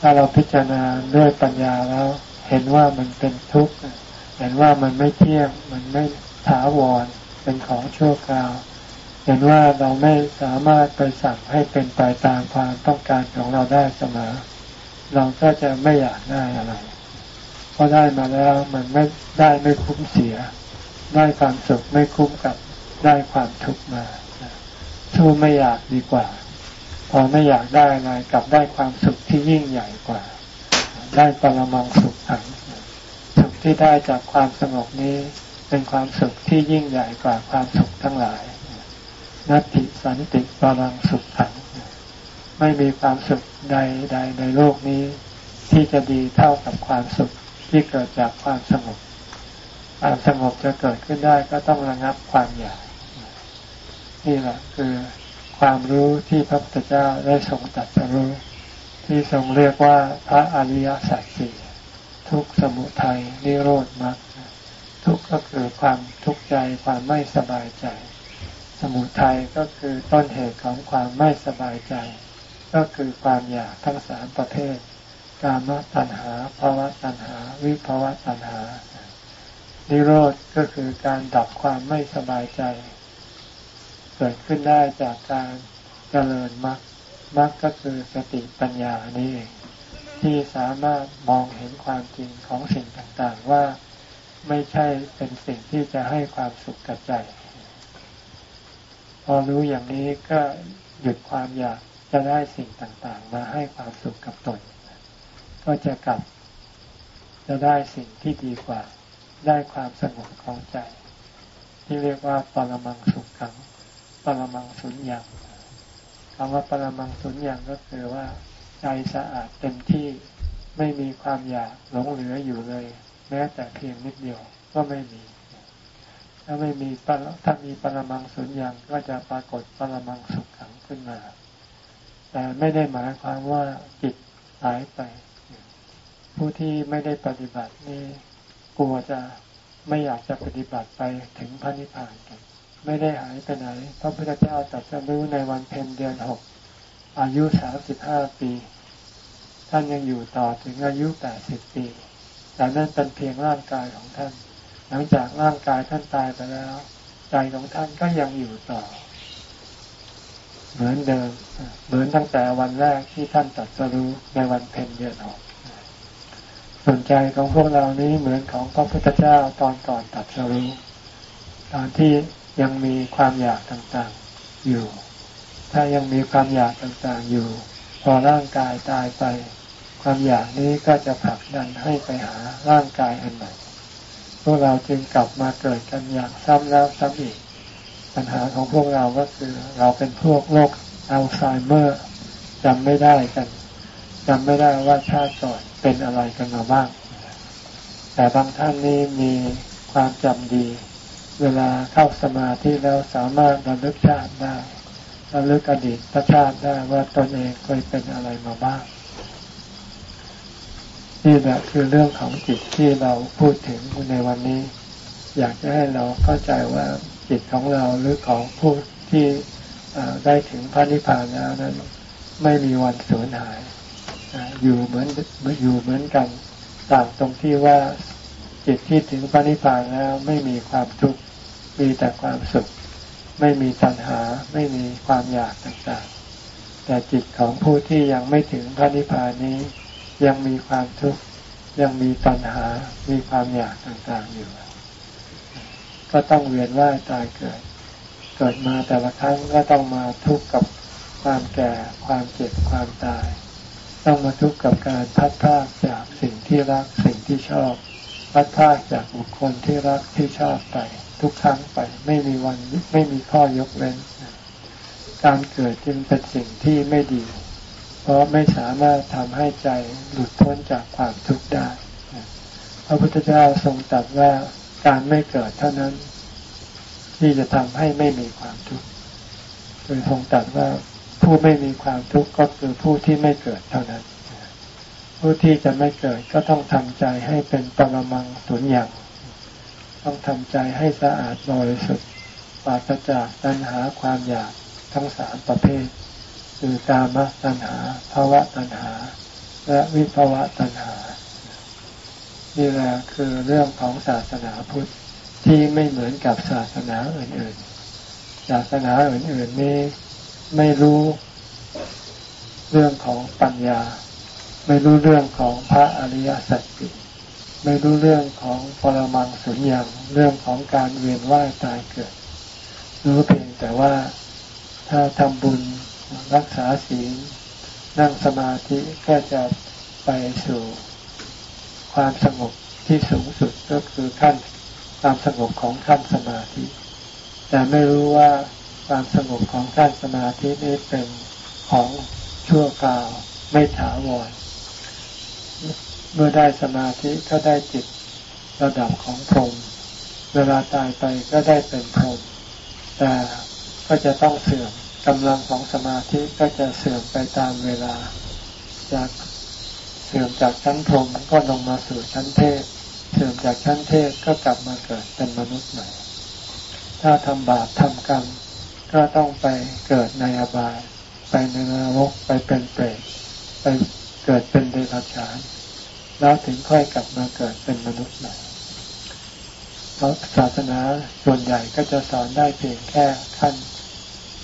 ถ้าเราพิจารณาด้วยปัญญาแล้ว เห็นว่ามันเป็นทุกข์เห็นว่ามันไม่เที่ยงมันไม่ถาวรเป็นของชั่วคราว เห็นว่าเราไม่สามารถไปสั่งให้เป็นไปตามความต้องการของเราได้เสมอ เราก็จะไม่อยากได้อะไรเพอได้มาแล้วมันไม่ได้ไม่คุ้มเสีย ได้ความสุขไม่คุ้มกับได้ความทุกข์มาสู้ไม่อยากดีกว่า พอไม่อยากได้อะไรกลับได้ความสุขที่ยิ่งใหญ่กว่า ได้ปรมังสุขขังสุขที่ได้จากความสงบนี้เป็นความสุขที่ยิ่งใหญ่กว่าความสุขทั้งหลาย นัตติสันติปรังสุขขังไม่มีความสุขใดใดในโลกนี้ ที่จะดีเท่ากับความสุขที่เกิดจากความสงบความสงบจะเกิดขึ้นได้ก็ต้องระงับความอยากนี่แหละคือความรู้ที่พระพุทธเจ้าได้ทรงตัดสรู้ที่ทรงเรียกว่าพระอริยสัจสี่ทุกสมุทัยนิโรธมรรคทุกก็คือความทุกข์ใจความไม่สบายใจ สมุทัยก็คือต้นเหตุของความไม่สบายใจ ก็คือความอยากทั้งสามประเภท กามตัณหาภาวะตัณหา วิภาวะตัณหา นิโรธก็คือการดับความไม่สบายใจ เกิดขึ้นได้จากการเจริญมรรคมรรคก็คือสติปัญญานี่เองที่สามารถมองเห็นความจริงของสิ่งต่างๆว่าไม่ใช่เป็นสิ่งที่จะให้ความสุขกับใจ พอรู้อย่างนี้ก็หยุดความอยากจะได้สิ่งต่างๆ มาให้ความสุขกับตน ก็จะกลับจะได้สิ่งที่ดีกว่า ได้ความสงบของใจ ที่เรียกว่าปรมังสุขขังปรมังสุญญ์คำว่าปรมังสุญญ์ก็คือว่าใจสะอาดเต็มที่ไม่มีความอยากหลงเหลืออยู่เลย แม้แต่เพียงนิดเดียวก็ไม่มี ถ้าไม่มีถ้ามีปรมังสุญญ์ก็จะปรากฏปรมังสุขขังขึ้นมา แต่ไม่ได้หมายความว่าจิตหายไป ผู้ที่ไม่ได้ปฏิบัตินี่กลัวจะไม่อยากจะปฏิบัติไปถึงพระนิพพานกัน ไม่ได้หายไปไหนพระพุทธเจ้าตรัสรู้ในวันเพ็ญเดือนหกอายุสามสิบห้าปี ท่านยังอยู่ต่อถึงอายุแปดสิบปีแต่นั่นเป็นเพียงร่างกายของท่าน หลังจากร่างกายท่านตายไปแล้ว ใจของท่านก็ยังอยู่ต่อ เหมือนเดิม เหมือนตั้งแต่วันแรกที่ท่านตัดสรู้ในวันเพ็ญเดือนออกส่วนใจของพวกเรานี้เหมือนของพระพุทธเจ้าตอนก่อนตัดสรู้ตอนที่ยังมีความอยากต่างๆอยู่ ถ้ายังมีความอยากต่างๆอยู่ พอร่างกายตายไป ความอยากนี้ก็จะผลักดันให้ไปหาร่างกายอันใหม่ วกเราจึงกลับมาเกิดกันอย่างซ้ำแล้วซ้ำอีก ปัญหาของพวกเราก็คือ เราเป็นพวกโรคอัลไซเมอร์จำไม่ได้กันจำไม่ได้ว่าชาติก่อนเป็นอะไรกันมาบ้าง แต่บางท่านนี่มีความจำดี เวลาเข้าสมาธิแล้วสามารถระลึกชาติได้ระลึกอดีตชาติได้ว่าตนเองเคยเป็นอะไรมาบ้าง นี่แหละคือเรื่องของจิตที่เราพูดถึงในวันนี้ อยากจะให้เราเข้าใจว่าจิตของเราหรือของผู้ที่ได้ถึงพระนิพพานแล้วนั้น ไม่มีวันสูญหาย อยู่เหมือนอยู่เหมือนกันต่างตรงที่ว่าจิตที่ถึงพระนิพพานแล้วไม่มีความทุกข์มีแต่ความสุข ไม่มีตัณหาไม่มีความอยากต่างๆ แต่จิตของผู้ที่ยังไม่ถึงพระนิพพานนี้ ยังมีความทุกข์ยังมีตัณหามีความอยากต่างๆอยู่ ก็ต้องเวียนว่ายตายเกิด เกิดมาแต่ละครั้งก็ต้องมาทุกข์กับความแก่ ความเจ็บความตาย ต้องมาทุกข์กับการพัดพากจากสิ่งที่รักสิ่งที่ชอบ พัดพากจากบุคคลที่รักที่ชอบไป ทุกครั้งไปไม่มีวันไม่มีข้อยกเว้น การเกิดจึงเป็นสิ่งที่ไม่ดี เพราะไม่สามารถทำให้ใจหลุดพ้นจากความทุกข์ได้ พระพุทธเจ้าทรงตรัสว่าการไม่เกิดเท่านั้น ที่จะทำให้ไม่มีความทุกข์โดยทรงตรัสว่าผู้ไม่มีความทุกข์ก็คือผู้ที่ไม่เกิดเท่านั้น ผู้ที่จะไม่เกิดก็ต้องทำใจให้เป็นปรมังสุญญ์ต้องทำใจให้สะอาดบริสุทธิ์ปราศจากตัณหาความอยากทั้งสามประเภท คือกามตัณหาภาวะตัณหา และวิภาวะตัณหา นี่แหละคือเรื่องของศาสนาพุทธที่ไม่เหมือนกับศาสนาอื่นๆ ศาสนาอื่นๆนี้ไม่รู้เรื่องของปัญญา ไม่รู้เรื่องของพระอริยสัจสี่ไม่รู้เรื่องของปรมังสุญญ์เรื่องของการเวียนว่ายตายเกิด รู้เพียงแต่ว่าถ้าทำบุญ รักษาศีลนั่งสมาธิก็จะไปสู่ความสงบที่สูงสุดก็คือขั้นความสงบของขั้นสมาธิ แต่ไม่รู้ว่าความสงบของขั้นสมาธินี้เป็นของชั่วคราวไม่ถาวร เมื่อได้สมาธิก็ได้จิตระดับของพรหมเวลาตายไปก็ได้เป็นพรหมแต่ก็จะต้องเสื่อม กำลังของสมาธิก็จะเสื่อมไปตามเวลา จากเสื่อมจากชั้นพรหมก็ลงมาสู่ชั้นเทพ เสื่อมจากชั้นเทพก็กลับมาเกิดเป็นมนุษย์ใหม่ ถ้าทำบาปทำกรรม ก็ต้องไปเกิดในอบาย ไปในนรกไปเป็นเปรตไปเกิดเป็นเดรัจฉาน แล้วถึงค่อยกลับมาเกิดเป็นมนุษย์ใหม่เพราะศาสนาส่วนใหญ่ก็จะสอนได้เพียงแค่ขั้น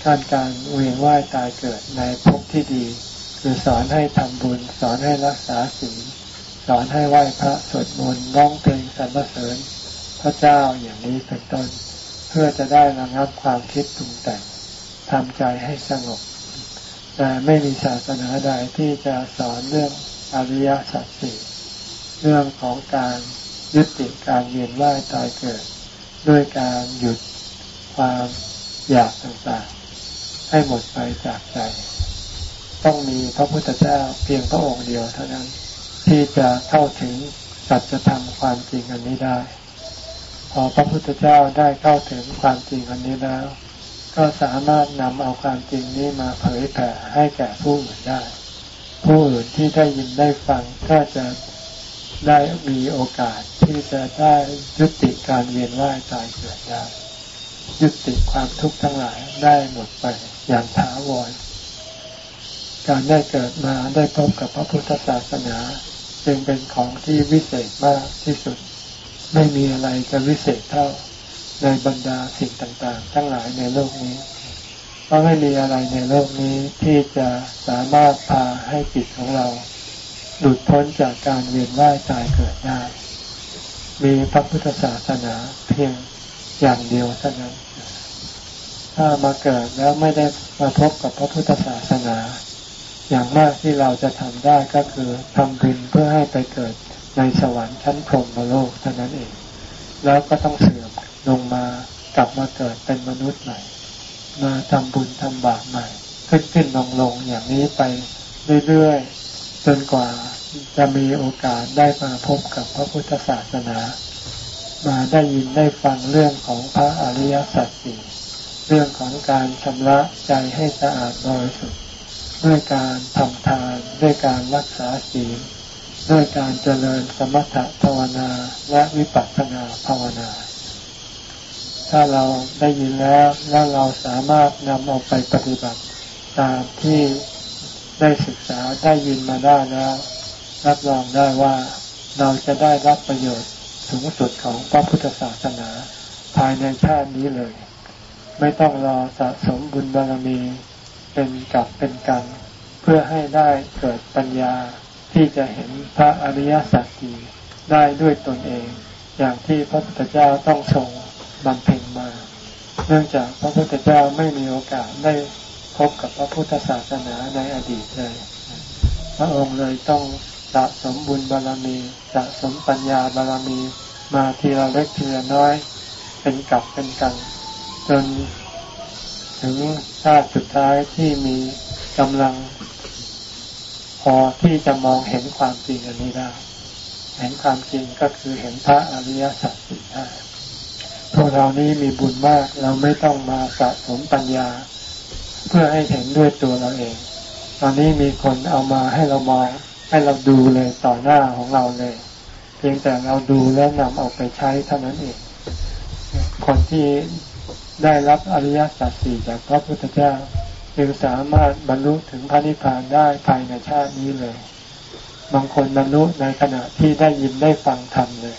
ขั้นการเวียนว่ายตายเกิดในภพที่ดี คือสอนให้ทำบุญ สอนให้รักษาศีลสอนให้ไหว้พระสวดมนต์ร้องเพลงสรรเสริญ พระเจ้าอย่างนี้เป็นต้นพื่อจะได้ระงับความคิดปรุงแต่งทำใจให้สงบ แต่ไม่มีศาสนาใดที่จะสอนเรื่องอริยสัจสี่เรื่องของการยุติการเวียนว่ายตายเกิด ด้วยการหยุดความอยากต่างๆ ให้หมดไปจากใจ ต้องมีพระพุทธเจ้าเพียงพระองค์เดียวเท่านั้น ที่จะเข้าถึงสัจธรรมความจริงอันนี้ได้ พอพระพุทธเจ้าได้เข้าถึงความจริงอันนี้แล้ว ก็สามารถนำเอาความจริงนี้มาเผยแผ่ให้แก่ผู้อื่นได้ ผู้อื่นที่ได้ยินได้ฟังก็จะได้มีโอกาสที่จะได้ยุติการเวียนว่ายตายเกิดได้ ยุติความทุกข์ทั้งหลายได้หมดไป อย่างถาวร การได้เกิดมาได้พบกับพระพุทธศาสนาจึงเป็นของที่วิเศษมากที่สุด ไม่มีอะไรจะวิเศษเท่าในบรรดาสิ่งต่างๆ ทั้งหลายในโลกนี้เพราะไม่มีอะไรในโลกนี้ที่จะสามารถพาให้จิตของเราหลุดพ้นจากการเวียนว่ายตายเกิดได้ มีพระพุทธศาสนาเพียงอย่างเดียวเท่านั้น ถ้ามาเกิดแล้วไม่ได้มาพบกับพระพุทธศาสนา อย่างมากที่เราจะทำได้ก็คือทำบุญเพื่อให้ไปเกิดในสวรรค์ชั้นพรหมโลกเท่านั้นเอง แล้วก็ต้องเสื่อมลงมากลับมาเกิดเป็นมนุษย์ใหม่ มาทำบุญทำบาปใหม่ ขึ้นขึ้นลงลงอย่างนี้ไปเรื่อยๆจนกว่าจะมีโอกาสได้มาพบกับพระพุทธศาสนา มาได้ยินได้ฟังเรื่องของพระอริยสัจสี่ เรื่องของการชำระใจให้สะอาดบริสุทธิ์ด้วยการทำทานด้วยการรักษาศีลด้วยการเจริญสมถะภาวนาและวิปัสสนาภาวนา ถ้าเราได้ยินแล้วแล้วเราสามารถนำเอาไปปฏิบัติ ตามที่ได้ศึกษาได้ยินมาได้แล้ว รับรองได้ว่าเราจะได้รับประโยชน์สูงสุดของพระพุทธศาสนาภายในชาตินี้เลย ไม่ต้องรอสะสมบุญบารมีเป็นกับเป็นกันเพื่อให้ได้เกิดปัญญาที่จะเห็นพระอริยสัจสี่ได้ด้วยตนเอง อย่างที่พระพุทธเจ้าต้องทรงบำเพ็ญมา เนื่องจากพระพุทธเจ้าไม่มีโอกาสได้พบกับพระพุทธศาสนาในอดีตเลย พระองค์เลยต้องสะสมบุญบารมีสะสมปัญญาบารมีมาทีละเล็กทีละน้อย เป็นกับเป็นกัน จนถึงชาติสุดท้ายที่มีกำลัง พอที่จะมองเห็นความจริงอันนี้ได้ เห็นความจริงก็คือเห็นพระอริยสัจสี่ได้พวกเรานี้มีบุญมากเราไม่ต้องมาสะสมปัญญา เพื่อให้เห็นด้วยตัวเราเอง ตอนนี้มีคนเอามาให้เรามองให้เราดูเลยต่อหน้าของเราเลย เพียงแต่เราดูแล้วนำเอาไปใช้เท่านั้นเอง คนที่ ได้รับอริยสัจสี่จากพระพุทธเจ้าจึงสามารถบรรลุถึงพระนิพพานได้ภายในชาตินี้เลย บางคนบรรลุในขณะที่ได้ยินได้ฟังธรรมเลย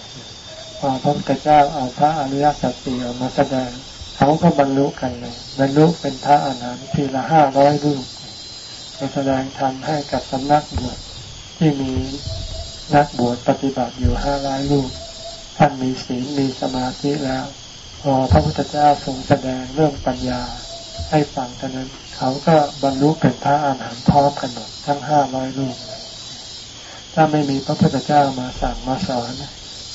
พอพระพุทธเจ้าเอาพระอริยสัจสี่ออกมาแสดงเขาก็บรรลุกันเลยบรรลุเป็นพระอนันต์ทีละห้าร้อยรูปมาแสดงธรรมให้กับสำนักบวชที่มีนักบวชปฏิบัติอยู่ห้าร้อยรูปท่านมีศีลมีสมาธิแล้ว พอพระพุทธเจ้าทรงแสดงเรื่องปัญญาให้ฟังเท่านั้น เขาก็บรรลุเป็นพระอาหารหันต์พร้อมกันหมดทั้งห้าร้อยลูกถ้าไม่มีพระพุทธเจ้ามาสั่งมาสอน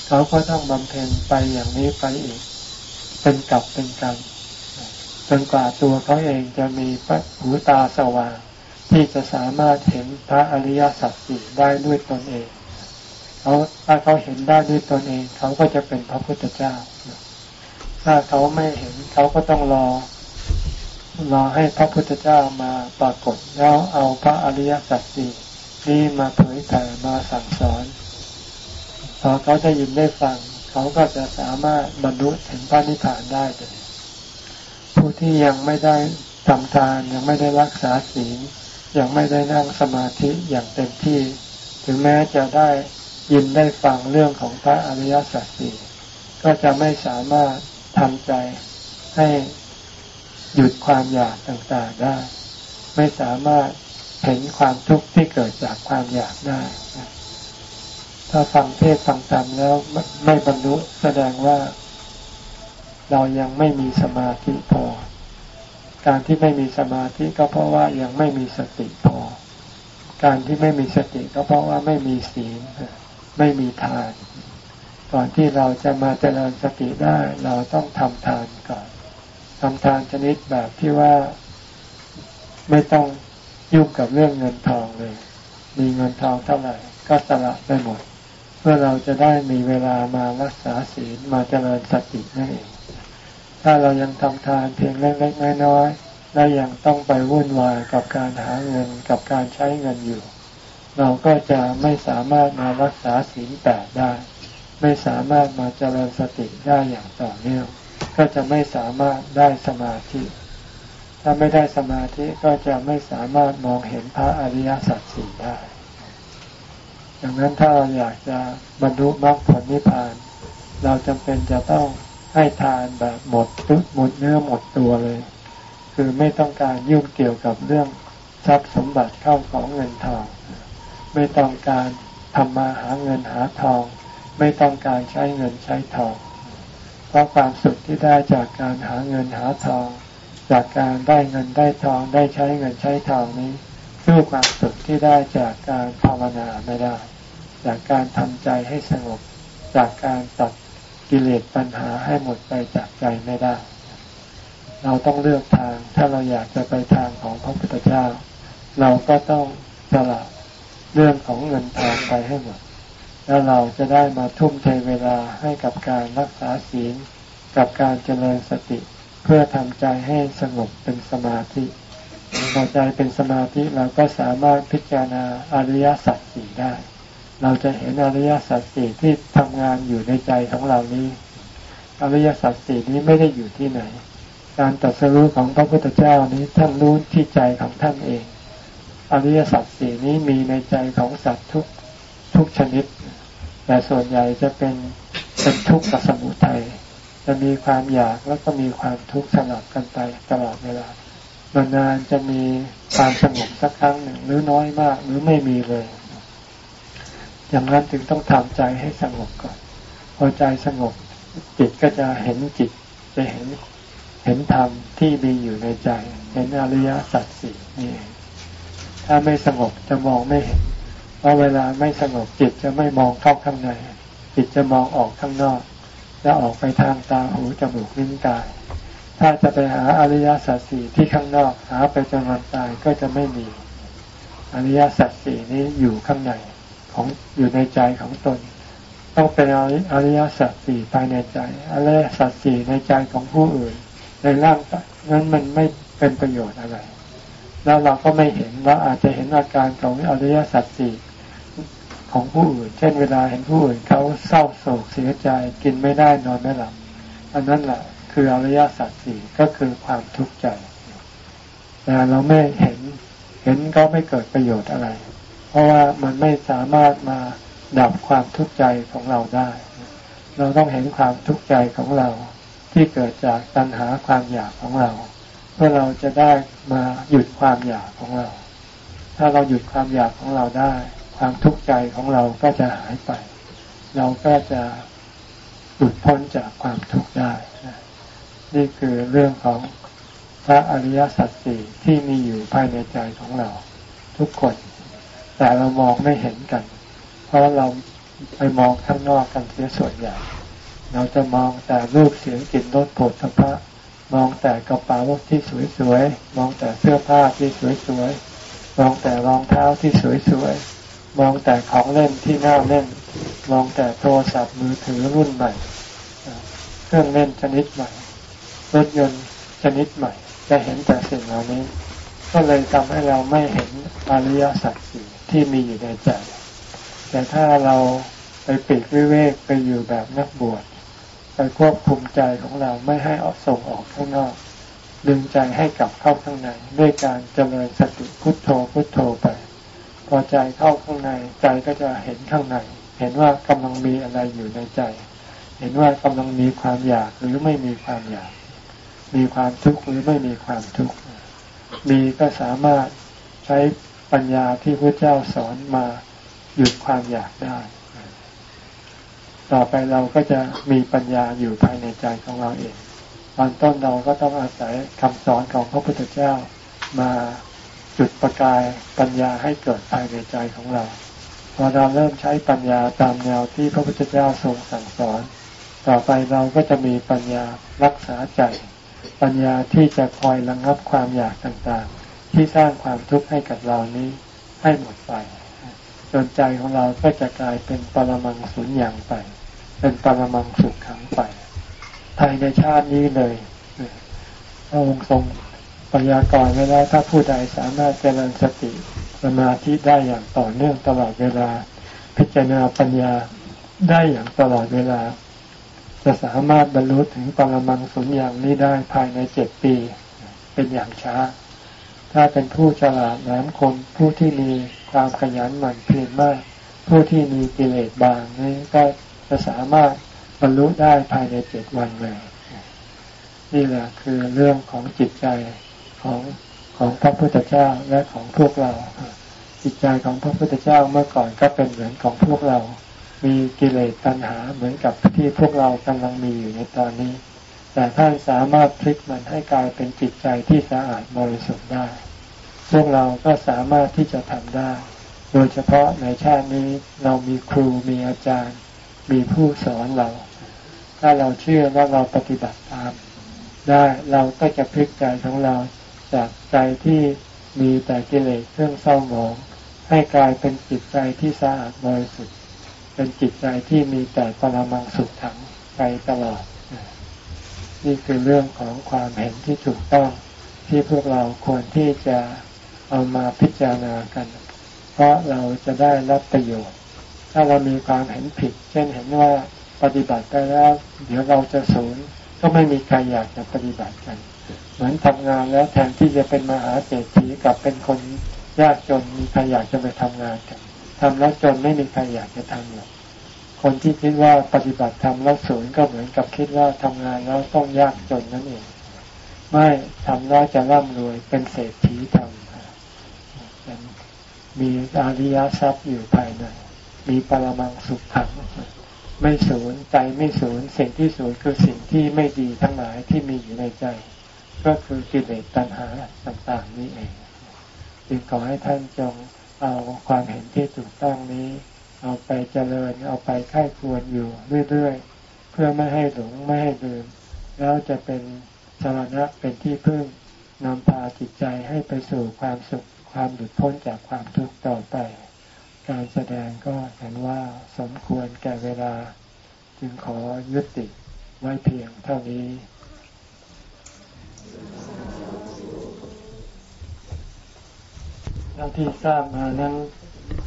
เขาก็ต้องบำเพ็ญไปอย่างนี้ไปอีก เป็นกลับเป็นกันจนกว่าตัวเขาเองจะมีพระหูตาสว่าง ที่จะสามารถเห็นพระอริยสัจสี่ได้ด้วยตนเองเขาถ้าเขาเห็นได้ด้วยตนเอง เขาก็จะเป็นพระพุทธเจ้า ถ้าเขาไม่เห็นเขาก็ต้องรอ รอให้พระพุทธเจ้ามาปรากฏแล้วเอาพระอริยสัจสี่นี้มาเผยแผ่มาสั่งสอนพอเขาได้ยินได้ฟัง เขาก็จะสามารถบรรลุถึงพระนิพพานได้เลยผู้ที่ยังไม่ได้ทำทานยังไม่ได้รักษาศีลยังไม่ได้นั่งสมาธิอย่างเต็มที่ ถึงแม้จะได้ยินได้ฟังเรื่องของพระอริยสัจสี่ก็จะไม่สามารถ ทำใจให้หยุดความอยากต่างๆได้ ไม่สามารถเห็นความทุกข์ที่เกิดจากความอยากได้ ถ้าฟังเทศฟังธรรมแล้วไม่บรรลุแสดงว่า เรายังไม่มีสมาธิพอ การที่ไม่มีสมาธิก็เพราะว่ายังไม่มีสติพอ การที่ไม่มีสติก็เพราะว่าไม่มีศีลไม่มีทาน ก่อนที่เราจะมาเจริญสติได้เราต้องทำทานก่อนทำทานชนิดแบบที่ว่าไม่ต้องยุ่งกับเรื่องเงินทองเลย มีเงินทองเท่าไหร่ก็สละไปหมด เพื่อเราจะได้มีเวลามารักษาศีลมาเจริญสตินั่นเอง ถ้าเรายังทำทานเพียงเล็กๆน้อยๆและยังต้องไปวุ่นวายกับการหาเงินกับการใช้เงินอยู่ เราก็จะไม่สามารถมารักษาศีลแปดได้ ไม่สามารถมาเจริญสติได้อย่างต่อเนื่อง ก็จะไม่สามารถได้สมาธิ ถ้าไม่ได้สมาธิก็จะไม่สามารถมองเห็นพระอริยสัจสี่ได้ ดังนั้นถ้าเราอยากจะบรรลุมรรคผลนิพพาน เราจำเป็นจะต้องให้ทานแบบหมดตุ๊หมดเนื้อหมดตัวเลย คือไม่ต้องการยุ่งเกี่ยวกับเรื่องทรัพย์สมบัติเข้าของเงินทอง ไม่ต้องการทำมาหาเงินหาทอง ไม่ต้องการใช้เงินใช้ทอง เพราะความสุขที่ได้จากการหาเงินหาทอง จากการได้เงินได้ทองได้ใช้เงินใช้ทองนี้สู้ความสุขที่ได้จากการภาวนาไม่ได้ จากการทำใจให้สงบ จากการตัดกิเลสปัญหาให้หมดไปจากใจไม่ได้ เราต้องเลือกทาง ถ้าเราอยากจะไปทางของพระพุทธเจ้า เราก็ต้องสละเรื่องของเงินทองไปให้หมด แล้วเราจะได้มาทุ่มเทเวลาให้กับการรักษาศีล กับการเจริญสติ เพื่อทำใจให้สงบเป็นสมาธิพอใจเป็นสมาธิเราก็สามารถพิจารณาอริยสัจสี่ได้ เราจะเห็นอริยสัจสี่ที่ทำงานอยู่ในใจของเรานี้ อริยสัจสี่นี้ไม่ได้อยู่ที่ไหน การตัดสู้ของพระพุทธเจ้านี้ท่านรู้ที่ใจของท่านเอง อริยสัจสี่นี้มีในใจของสัตว์ทุกทุกชนิด แต่ส่วนใหญ่จะเป็นเป็นทุกข์กับสมุทัยจะมีความอยากแล้วก็มีความทุกข์สลับกันไปตลอดเวลานานๆจะมีความสงบสักครั้งหนึ่งหรือน้อยมากหรือไม่มีเลย อย่างนั้นจึงต้องทำใจให้สงบก่อน พอใจสงบจิตก็จะเห็นจิตจะเห็นเห็นธรรมที่มีอยู่ในใจ เห็นอริยสัจสี่นี่ถ้าไม่สงบจะมองไม่เห็น เพราะเวลาไม่สงบจิตจะไม่มองเข้าข้างใน จิตจะมองออกข้างนอกจะออกไปทางตาหูจมูกลิ้นกาย ถ้าจะไปหาอริยสัจสี่ที่ข้างนอกหาไปจนวันตายก็จะไม่มี อริยสัจสี่นี้อยู่ข้างในของอยู่ในใจของตน ต้องเป็นอริยสัจสี่ภายในใจอริยสัจสี่ในใจของผู้อื่น ในร่างนั้นมันไม่เป็นประโยชน์อะไร แล้วเราก็ไม่เห็นเราอาจจะเห็นอาการของอริยสัจสี่ ของผู้อื่น เช่นเวลาเห็นผู้อื่นเขาเศร้าโศกเสียใจกินไม่ได้นอนไม่หลับ อันนั้นแหละคืออริยสัจสี่ก็คือความทุกข์ใจแต่เราไม่เห็นเห็นก็ไม่เกิดประโยชน์อะไร เพราะว่ามันไม่สามารถมาดับความทุกข์ใจของเราได้ เราต้องเห็นความทุกข์ใจของเราที่เกิดจากตัณหาความอยากของเรา เพื่อเราจะได้มาหยุดความอยากของเรา ถ้าเราหยุดความอยากของเราได้ ความทุกข์ใจของเราก็จะหายไป เราก็จะหลุดพ้นจากความทุกข์ได้นี่คือเรื่องของพระอริยสัจสี่ที่มีอยู่ภายในใจของเรา ทุกคน แต่เรามองไม่เห็นกัน เพราะเราไปมองข้างนอกกันเสียส่วนใหญ่ เราจะมองแต่รูปเสียงกลิ่นรสผลสะพะมองแต่กระเป๋าที่สวยๆ มองแต่เสื้อผ้าที่สวยๆ มองแต่รองเท้าที่สวยๆ มองแต่ของเล่นที่น่าเล่น มองแต่โทรศัพท์มือถือรุ่นใหม่ เครื่องเล่นชนิดใหม่ รถยนต์ชนิดใหม่ จะเห็นแต่สิ่งเหล่านี้ ก็เลยทำให้เราไม่เห็นอริยสัจสี่ที่มีอยู่ในใจ แต่ถ้าเราไปปิดวิเวกไปอยู่แบบนักบวชไปควบคุมใจของเราไม่ให้ออกส่งออกข้างนอก ดึงใจให้กลับเข้าข้างในด้วยการเจริญสติพุทโธพุทโธไป พอใจเข้าข้างในใจก็จะเห็นข้างใน เห็นว่ากำลังมีอะไรอยู่ในใจ เห็นว่ากำลังมีความอยากหรือไม่มีความอยาก มีความทุกข์หรือไม่มีความทุกข์มีก็สามารถใช้ปัญญาที่พระเจ้าสอนมาหยุดความอยากได้ ต่อไปเราก็จะมีปัญญาอยู่ภายในใจของเราเองตอนต้นเราก็ต้องอาศัยคำสอนของพระพุทธเจ้ามา จุดประกายปัญญาให้เกิดภายในใจของเราพอเราเริ่มใช้ปัญญาตามแนวที่พระพุทธเจ้าทรงสั่งสอน ต่อไปเราก็จะมีปัญญารักษาใจ ปัญญาที่จะคอยระงงับความอยากต่างๆ ที่สร้างความทุกข์ให้กับเรานี้ให้หมดไปจนใจของเราก็จะกลายเป็นปรมังสุญญ์ไป เป็นปรมังสุขขังไปภายในชาตินี้เลยพระองค์ทรง ปัญญากรไว้แล้วถ้าผู้ใดสามารถเจริญสติสมาธิได้อย่างต่อเนื่องตลอดเวลา พิจารณาปัญญาได้อย่างตลอดเวลา จะสามารถบรรลุถึงปรมังสุญญ์นี้ได้ภายในเจ็ดปี เป็นอย่างช้า ถ้าเป็นผู้ฉลาดแหลมคมผู้ที่มีความขยันหมั่นเพียรมาก ผู้ที่มีกิเลสบางนี้ก็จะสามารถบรรลุได้ภายในเจ็ดวันเลยนี่แหละคือเรื่องของจิตใจ ของของพระพุทธเจ้าและของพวกเราจิตใจของพระพุทธเจ้าเมื่อก่อนก็เป็นเหมือนของพวกเรา มีกิเลสตัณหาเหมือนกับที่พวกเรากำลังมีอยู่ในตอนนี้ แต่ท่านสามารถพลิกมันให้กลายเป็นจิตใจที่สะอาดบริสุทธิ์ได้ พวกเราก็สามารถที่จะทำได้ โดยเฉพาะในชาตินี้เรามีครูมีอาจารย์ มีผู้สอนเรา ถ้าเราเชื่อและเราปฏิบัติตาม ได้เราก็จะพลิกใจของเรา จากใจที่มีแต่กิเลสเครื่องเศร้าหมอง ให้กลายเป็นจิตใจที่สะอาดบริสุทธิ์เป็นจิตใจที่มีแต่ปรมังสุขถังไปตลอด นี่คือเรื่องของความเห็นที่ถูกต้องที่พวกเราควรที่จะเอามาพิจารณากัน เพราะเราจะได้รับประโยชน์ ถ้าเรามีความเห็นผิด เช่นเห็นว่าปฏิบัติไปแล้ว เดี๋ยวเราจะสูญก็ไม่มีใครอยากจะปฏิบัติกัน เหมือนทำงานแล้วแทนที่จะเป็นมหาเศรษฐีกับเป็นคนยากจนมีใครอยากจะไปทำงานกันทำแล้วจนไม่มีใครอยากจะทำหรอกคนที่คิดว่าปฏิบัติทำแล้วสูญก็เหมือนกับคิดว่าทำงานแล้วต้องยากจนนั่นเองไม่ทำแล้วจะร่ำรวยเป็นเศรษฐีทำมีอาริยทรัพย์อยู่ภายในมีปรมังสุขขังไม่สูญใจไม่สูญสิ่งที่สูญคือสิ่งที่ไม่ดีทั้งหลายที่มีอยู่ในใจ ก็คือกิเลสตัณหาต่างๆนี้เองจึงขอให้ท่านจงเอาความเห็นที่ถูกต้องนี้ เอาไปเจริญเอาไปค่ายควรอยู่เรื่อยๆ เพื่อไม่ให้หลงไม่ให้ลืม แล้วจะเป็นสาระเป็นที่พึ่งนำพาจิตใจให้ไปสู่ความสุขความหลุดพ้นจากความทุกข์ต่อไป การแสดงก็เห็นว่าสมควรแก่เวลา จึงขอยุติไว้เพียงเท่านี้เท่าที่ทราบมานั้น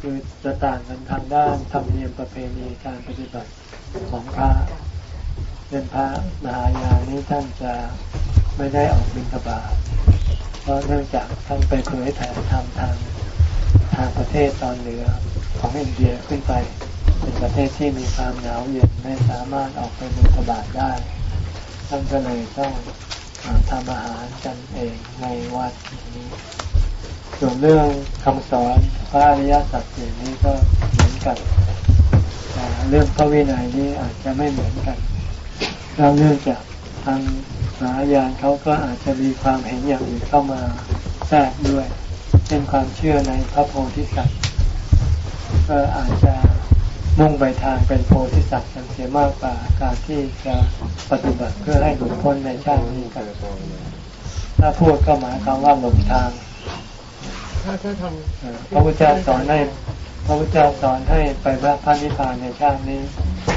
คือจะต่างกันทางด้านธรรมเนียมประเพณีการปฏิบัติของพระเป็นพระมหายานี้ท่านจะไม่ได้ออกบิณฑบาตเพราะเนื่องจากท่านไปเผยแผ่ธรรมทางทางประเทศตอนเหนือของอินเดียขึ้นไปเป็นประเทศที่มีความหนาวเย็นไม่สามารถออกไปบิณฑบาตได้ ท่านก็เลยต้องทำอาหารกันเองในวัดนี้ ส่วนเรื่องคำสอนพระอริยสัจสี่นี้ก็เหมือนกันเรื่องพระวินัยนี้อาจจะไม่เหมือนกันเราเนื่องจากทางสายานเขาก็อาจจะมีความเห็นอย่างอื่นเข้ามาแทรกด้วย เช่นความเชื่อในพระโพธิสัตว์ก็อาจจะมุ่งไปทางเป็นโพธิสัตว์กันเสียมากกว่าการที่จะปฏิบัติเพื่อให้หลุดพ้นในชาตินี้กันถ้าพูดก็หมายความว่าหลงทาง ถ้าถ้าทำพระพุทธเจ้าสอนให้พระพุทธเจ้าสอนให้ไปพระพันิพานในชาตินี้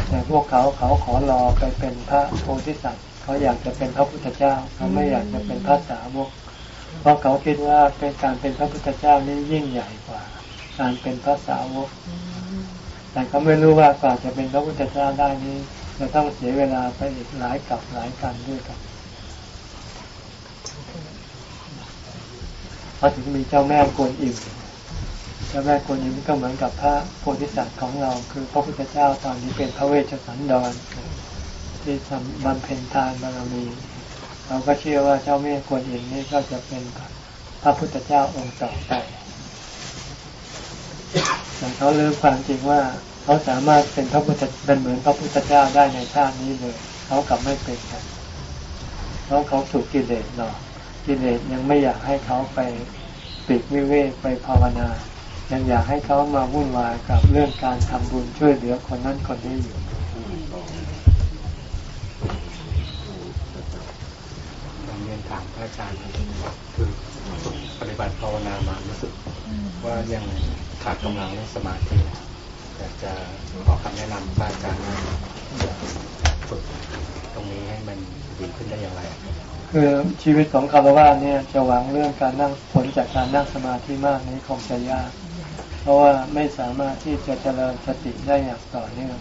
แต่พวกเขาเขาขอรอไปเป็นพระโพธิสัตว์เขาอยากจะเป็นพระพุทธเจ้าเขาไม่อยากจะเป็นพระสาวก เพราะเขาคิดว่าเป็นการเป็นพระพุทธเจ้านี้ยิ่งใหญ่กว่า การเป็นพระสาวก แต่เขาไม่รู้ว่ากว่าจะเป็นพระพุทธเจ้าได้นี้จะต้องเสียเวลาไปอีกหลายกับหลายกันด้วยกัน เพราะถึงมีเจ้าแม่กวนอิมเจ้าแม่กวนอิมก็เหมือนกับพระโพธิสัตว์ของเรา คือพระพุทธเจ้าตอนนี้เป็นพระเวชสันดรที่ทำบำเพ็ญทานบารมี เราก็เชื่อว่าเจ้าแม่กวนอิมนี่ก็จะเป็นพระพุทธเจ้าองค์ต่อไปแต่เขาเลืมความจริงว่าเขาสามารถเป็นพระพุทธเป็นเหมือนพระพุทธเจ้าได้ในชาตินี้เลยเขากลับไม่เป็นกันเพราะเขาถูกกิเลสหลอกกิเลสยังไม่อยากให้เขาไป ปิดวิเวกไปภาวนา ยังอยากให้เขามาวุ่นวายกับเรื่องการทำบุญช่วยเหลือคนนั้นคนนี้อยู่ เรียนถามพระอาจารย์คือปฏิบัติภาวนามารู้สึกว่ายังขาดกำลังในสมาธิอยากจะขอคำแนะนำพระอาจารย์ฝึกตรงนี้ให้มันดีขึ้นได้อย่างไร คือชีวิตของคารวะเนี่ยจะหวังเรื่องการนั่งผลจากการนั่งสมาธิมากนี้คงจะยาก เพราะว่าไม่สามารถที่จะเจริญสติได้อย่างต่อเนื่อง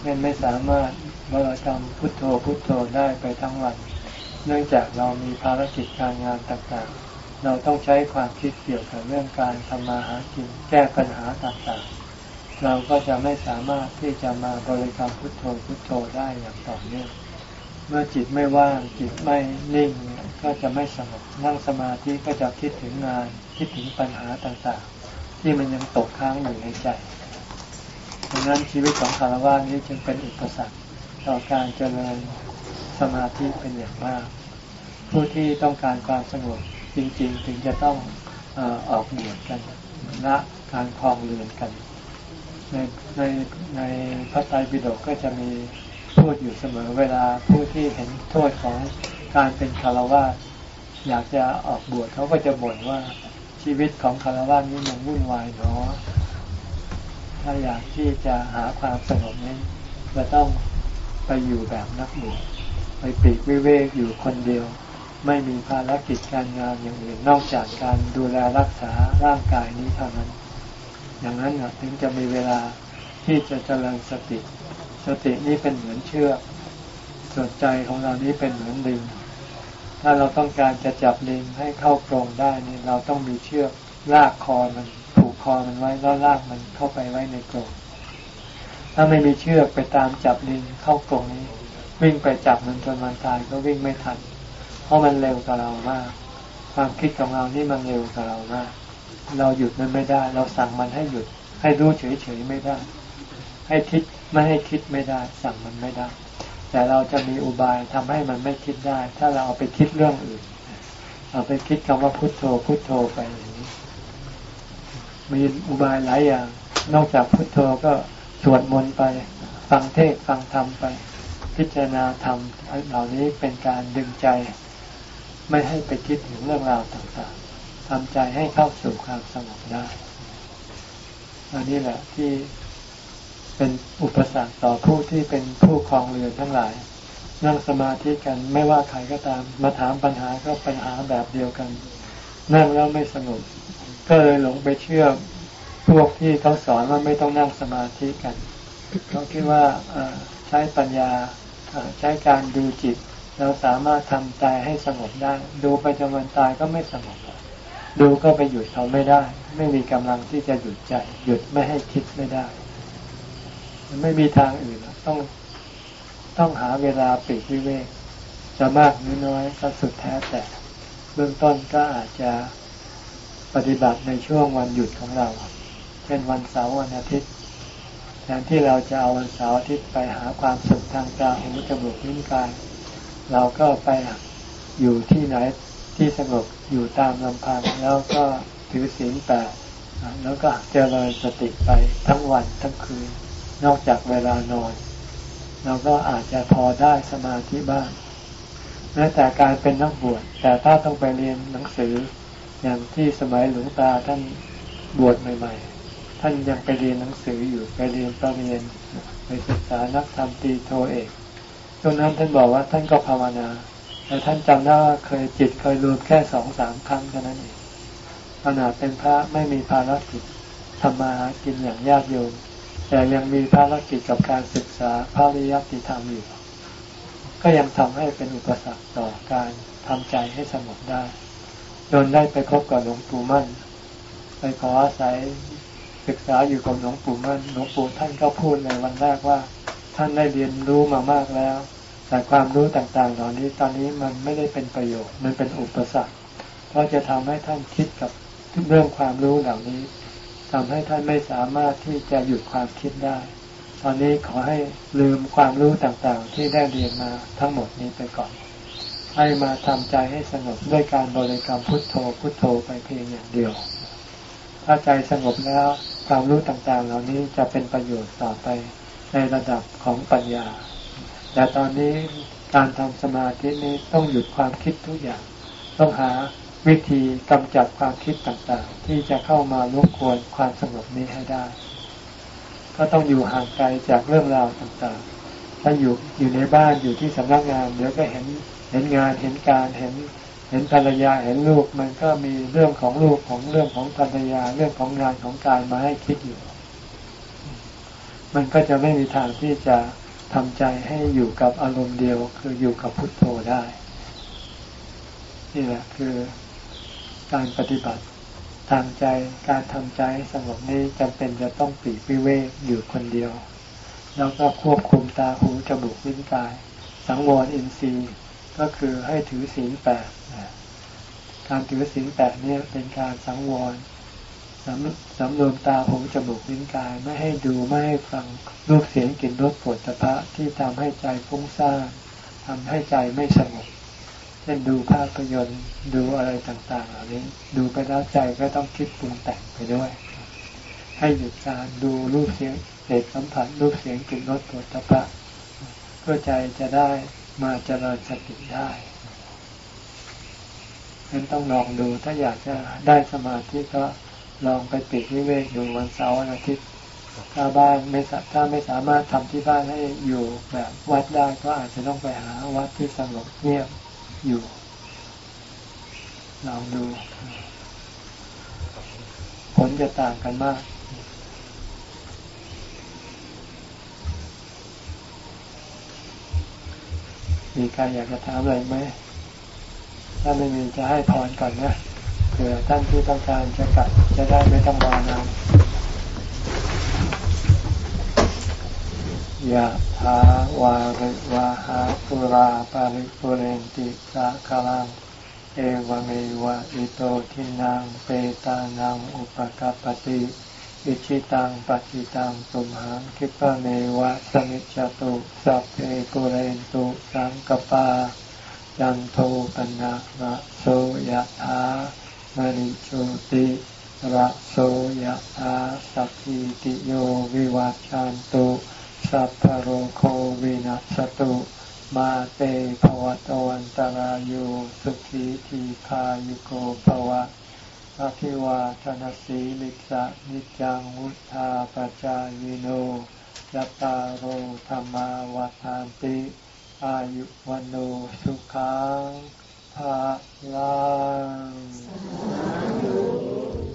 เช่นไม่สามารถบริกรรมพุทโธพุทโธได้ไปทั้งวัน เนื่องจากเรามีภารกิจการงานต่างๆ เราต้องใช้ความคิดเกี่ยวกับเรื่องการทำมาหากินแก้ปัญหาต่างๆ เราก็จะไม่สามารถที่จะมาบริกรรมพุทโธพุทโธได้อย่างต่อเนื่อง เมื่อจิตไม่ว่างจิตไม่นิ่งก็จะไม่สงบนั่งสมาธิก็จะคิดถึงงานคิดถึงปัญหาต่างๆ ที่มันยังตกค้างอยู่ในใจดังนั้นชีวิตของคารวะนี้จึงเป็นอุปสรรคต่อการเจริญสมาธิเป็นอย่างมาก ผู้ที่ต้องการความสงบจริงๆ ถึงจะต้องออกบวกันละการคลองเรือนกัน ในในในพระไตรปิฎกก็จะมี พูดอยู่เสมอเวลาผู้ที่เห็นโทษของการเป็นคารวะอยากจะออกบวชเขาก็จะบ่นว่าชีวิตของคารวะนี้มันวุ่นวายเนาะถ้าอยากที่จะหาความสงบนี้จะต้องไปอยู่แบบนักบวชไปปีกวิเวกอยู่คนเดียว ไม่มีภารกิจการงานอย่างอื่นนอกจากการดูแลรักษาร่างกายนี้เท่านั้น อย่างนั้นถึงจะมีเวลาที่จะเจริญสติ สตินี้เป็นเหมือนเชือก ส่วนใจของเรานี้เป็นเหมือนลิง ถ้าเราต้องการจะจับลิงให้เข้ากรงได้นี่เราต้องมีเชือกลากคอมันผูกคอมันไว้แล้วลากมันเข้าไปไว้ในกรงถ้าไม่มีเชือกไปตามจับลิงเข้ากรงนี้ วิ่งไปจับมันจนมันตายก็วิ่งไม่ทัน เพราะมันเร็วกว่าเรามาก ความคิดของเรานี่มันเร็วกว่าเรามาก เราหยุดมันไม่ได้ เราสั่งมันให้หยุดให้รู้เฉยๆไม่ได้ ให้คิดไม่ให้คิดไม่ได้ สั่งมันไม่ได้ แต่เราจะมีอุบายทำให้มันไม่คิดได้ ถ้าเราเอาไปคิดเรื่องอื่น เอาไปคิดคำว่าพุโทโธพุโทโธไปอย่างนี้ มีอุบายหลายอย่าง นอกจากพุโทโธก็สวดมนต์ไป ฟังเทศฟังธรรมไป พิจารณาธรรมเหล่านี้เป็นการดึงใจ ไม่ให้ไปคิดถึงเรื่องราวต่างๆทำใจให้เข้าสู่ความสงบได้อันนี้แหละที่ เป็นอุปสรรคต่อผู้ที่เป็นผู้คลองเรือนทั้งหลาย นั่งสมาธิกันไม่ว่าใครก็ตามมาถามปัญหาก็ปัญหาแบบเดียวกัน นั่งแล้วไม่สงบก็เลยหลงไปเชื่อพวกที่เขาสอนว่าไม่ต้องนั่งสมาธิกันเขาคิดว่าใช้ปัญญาใช้การดูจิตเราสามารถทำใจให้สงบได้ ดูไปจนวันตายก็ไม่สงบดูก็ไปหยุดเขาไม่ได้ ไม่มีกำลังที่จะหยุดใจ หยุดไม่ให้คิดไม่ได้ มันไม่มีทางอื่นต้องต้องหาเวลาปิดวิเวกจะมากหรือน้อยก็สุดแท้แต่เบื้องต้นก็อาจจะปฏิบัติในช่วงวันหยุดของเราเป็นวันเสาร์วันอาทิตย์แทนที่เราจะเอาวันเสาร์อาทิตย์ไปหาความสุขทางตาหูจมูกลิ้นกายเราก็ไปอยู่ที่ไหนที่สงบอยู่ตามลำพังแล้วก็ถือศีลแปดแล้วก็เจริญสติไปทั้งวันทั้งคืน นอกจากเวลานอน เราก็อาจจะพอได้สมาธิบ้างแม้แต่การเป็นนักบวชแต่ถ้าต้องไปเรียนหนังสือ อย่างที่สมัยหลวงตาท่านบวชใหม่ ๆ ท่านยังไปเรียนหนังสืออยู่ไปเรียนปรริญญาไปศึกษานักธรรมตีโทเอกตรงนั้นท่านบอกว่าท่านก็ภาวนาแต่ท่านจำได้ว่าเคยจิตเคยรวมแค่สองสามครั้งเท่านั้นเองขนาดเป็นพระไม่มีภารกิจทำมาหากินอย่างยากโยม แต่ยังมีภารกิจกับการศึกษาพระริยติธรรมอยู่ ก็ยังทำให้เป็นอุปสรรคต่อการทำใจให้สงบได้จนได้ไปพบกับหลวงปู่มั่น ไปขออาศัยศึกษาอยู่กับหลวงปู่มั่น หลวงปู่ท่านก็พูดในวันแรกว่า ท่านได้เรียนรู้มามากแล้ว แต่ความรู้ต่างๆ เหล่านี้ตอนนี้มันไม่ได้เป็นประโยชน์ มันเป็นอุปสรรค เพราะจะทำให้ท่านคิดกับเรื่องความรู้เหล่านี้ ทำให้ท่านไม่สามารถที่จะหยุดความคิดได้ ตอนนี้ขอให้ลืมความรู้ต่างๆ ที่ได้เรียนมาทั้งหมดนี้ไปก่อน ให้มาทำใจให้สงบด้วยการบริกรรมพุทโธพุทโธไปเพียงอย่างเดียว ถ้าใจสงบแล้วความรู้ต่างๆ เหล่านี้จะเป็นประโยชน์ต่อไปในระดับของปัญญา แต่ตอนนี้การทำสมาธินี้ต้องหยุดความคิดทุกอย่าง ต้องหา วิธีกำจัดความคิดต่างๆ ที่จะเข้ามารบกวนความสงบนี้ให้ได้ ก็ต้องอยู่ห่างไกลจากเรื่องราวต่างๆ ถ้าอยู่อยู่ในบ้านอยู่ที่สำนักงานเดี๋ยวก็เห็นเห็นงานเห็นการเห็นเห็นภรรยาเห็นลูกมันก็มีเรื่องของลูกของเรื่องของภรรยาเรื่องของงานของการมาให้คิดอยู่ มันก็จะไม่มีทางที่จะทำใจให้อยู่กับอารมณ์เดียว คืออยู่กับพุทโธได้ นี่แหละคือ การปฏิบัติทางใจการทำใจสงบนี้จำเป็นจะต้องปีกวิเวกอยู่คนเดียว แล้วก็ควบคุมตาหูจมูกลิ้นกาย สังวรอินทรีย์ก็คือให้ถือศีลแปดการถือศีลแปดเนี่ยเป็นการสังวรสำสำรวมตาหูจมูกลิ้นกายไม่ให้ดูไม่ให้ฟังรูปเสียงกลิ่นรสปวดตะพะที่ทำให้ใจฟุ้งซ่านทำให้ใจไม่สงบ ช่นดูภาพยนตร์ดูอะไรต่าง ๆ เหล่านี้ ดูไปแล้วใจก็ต้องคิดปรุงแต่งไปด้วย ให้หยุดการดูรูปเสียงเสัมผัสรูปเสียงกลิ่นรสปวดตะพะเพื่อใจจะได้มาเจริญสติได้ฉะนั้นต้องลองดูถ้าอยากจะได้สมาธิก็ลองไปปิดวิเวกดูวันเสาร์วันอาทิตย์ถ้าบ้านไม่ถ้าไม่สามารถทำที่บ้านให้อยู่แบบวัดได้ก็อาจจะต้องไปหาวัดที่สงบเงียบ อยู่ลองดู ผลจะต่างกันมาก มีใครอยากจะถามอะไรไหม ถ้าไม่มีจะให้พรก่อนนะเผื่อท่านที่ต้องการจะกลับจะได้ไม่ต้องรอนาน ยะถาวาริวาหาปุราปาริปุเรนติสาคลัง เอวเมวะอิโตทินังเปตานังอุปกปติอิชิตังปฏิตังตุมหังคิปะเมวะสมิจจตุสัพเพปุเรนตุสังกปาจันโทปนะระโสยะถามริโชติระโสยะถาสัพพิติโยวิวัจจันตุ สัพพโรโควินัสตุ มาเตภวตวันตรายุสุขีทีพายุโกภวะอาคิวาธนสีลิสะนิจังวุธาปจายโนยตตาโรธรรมาวาทานติ อายุวันโอสุขังภาลัง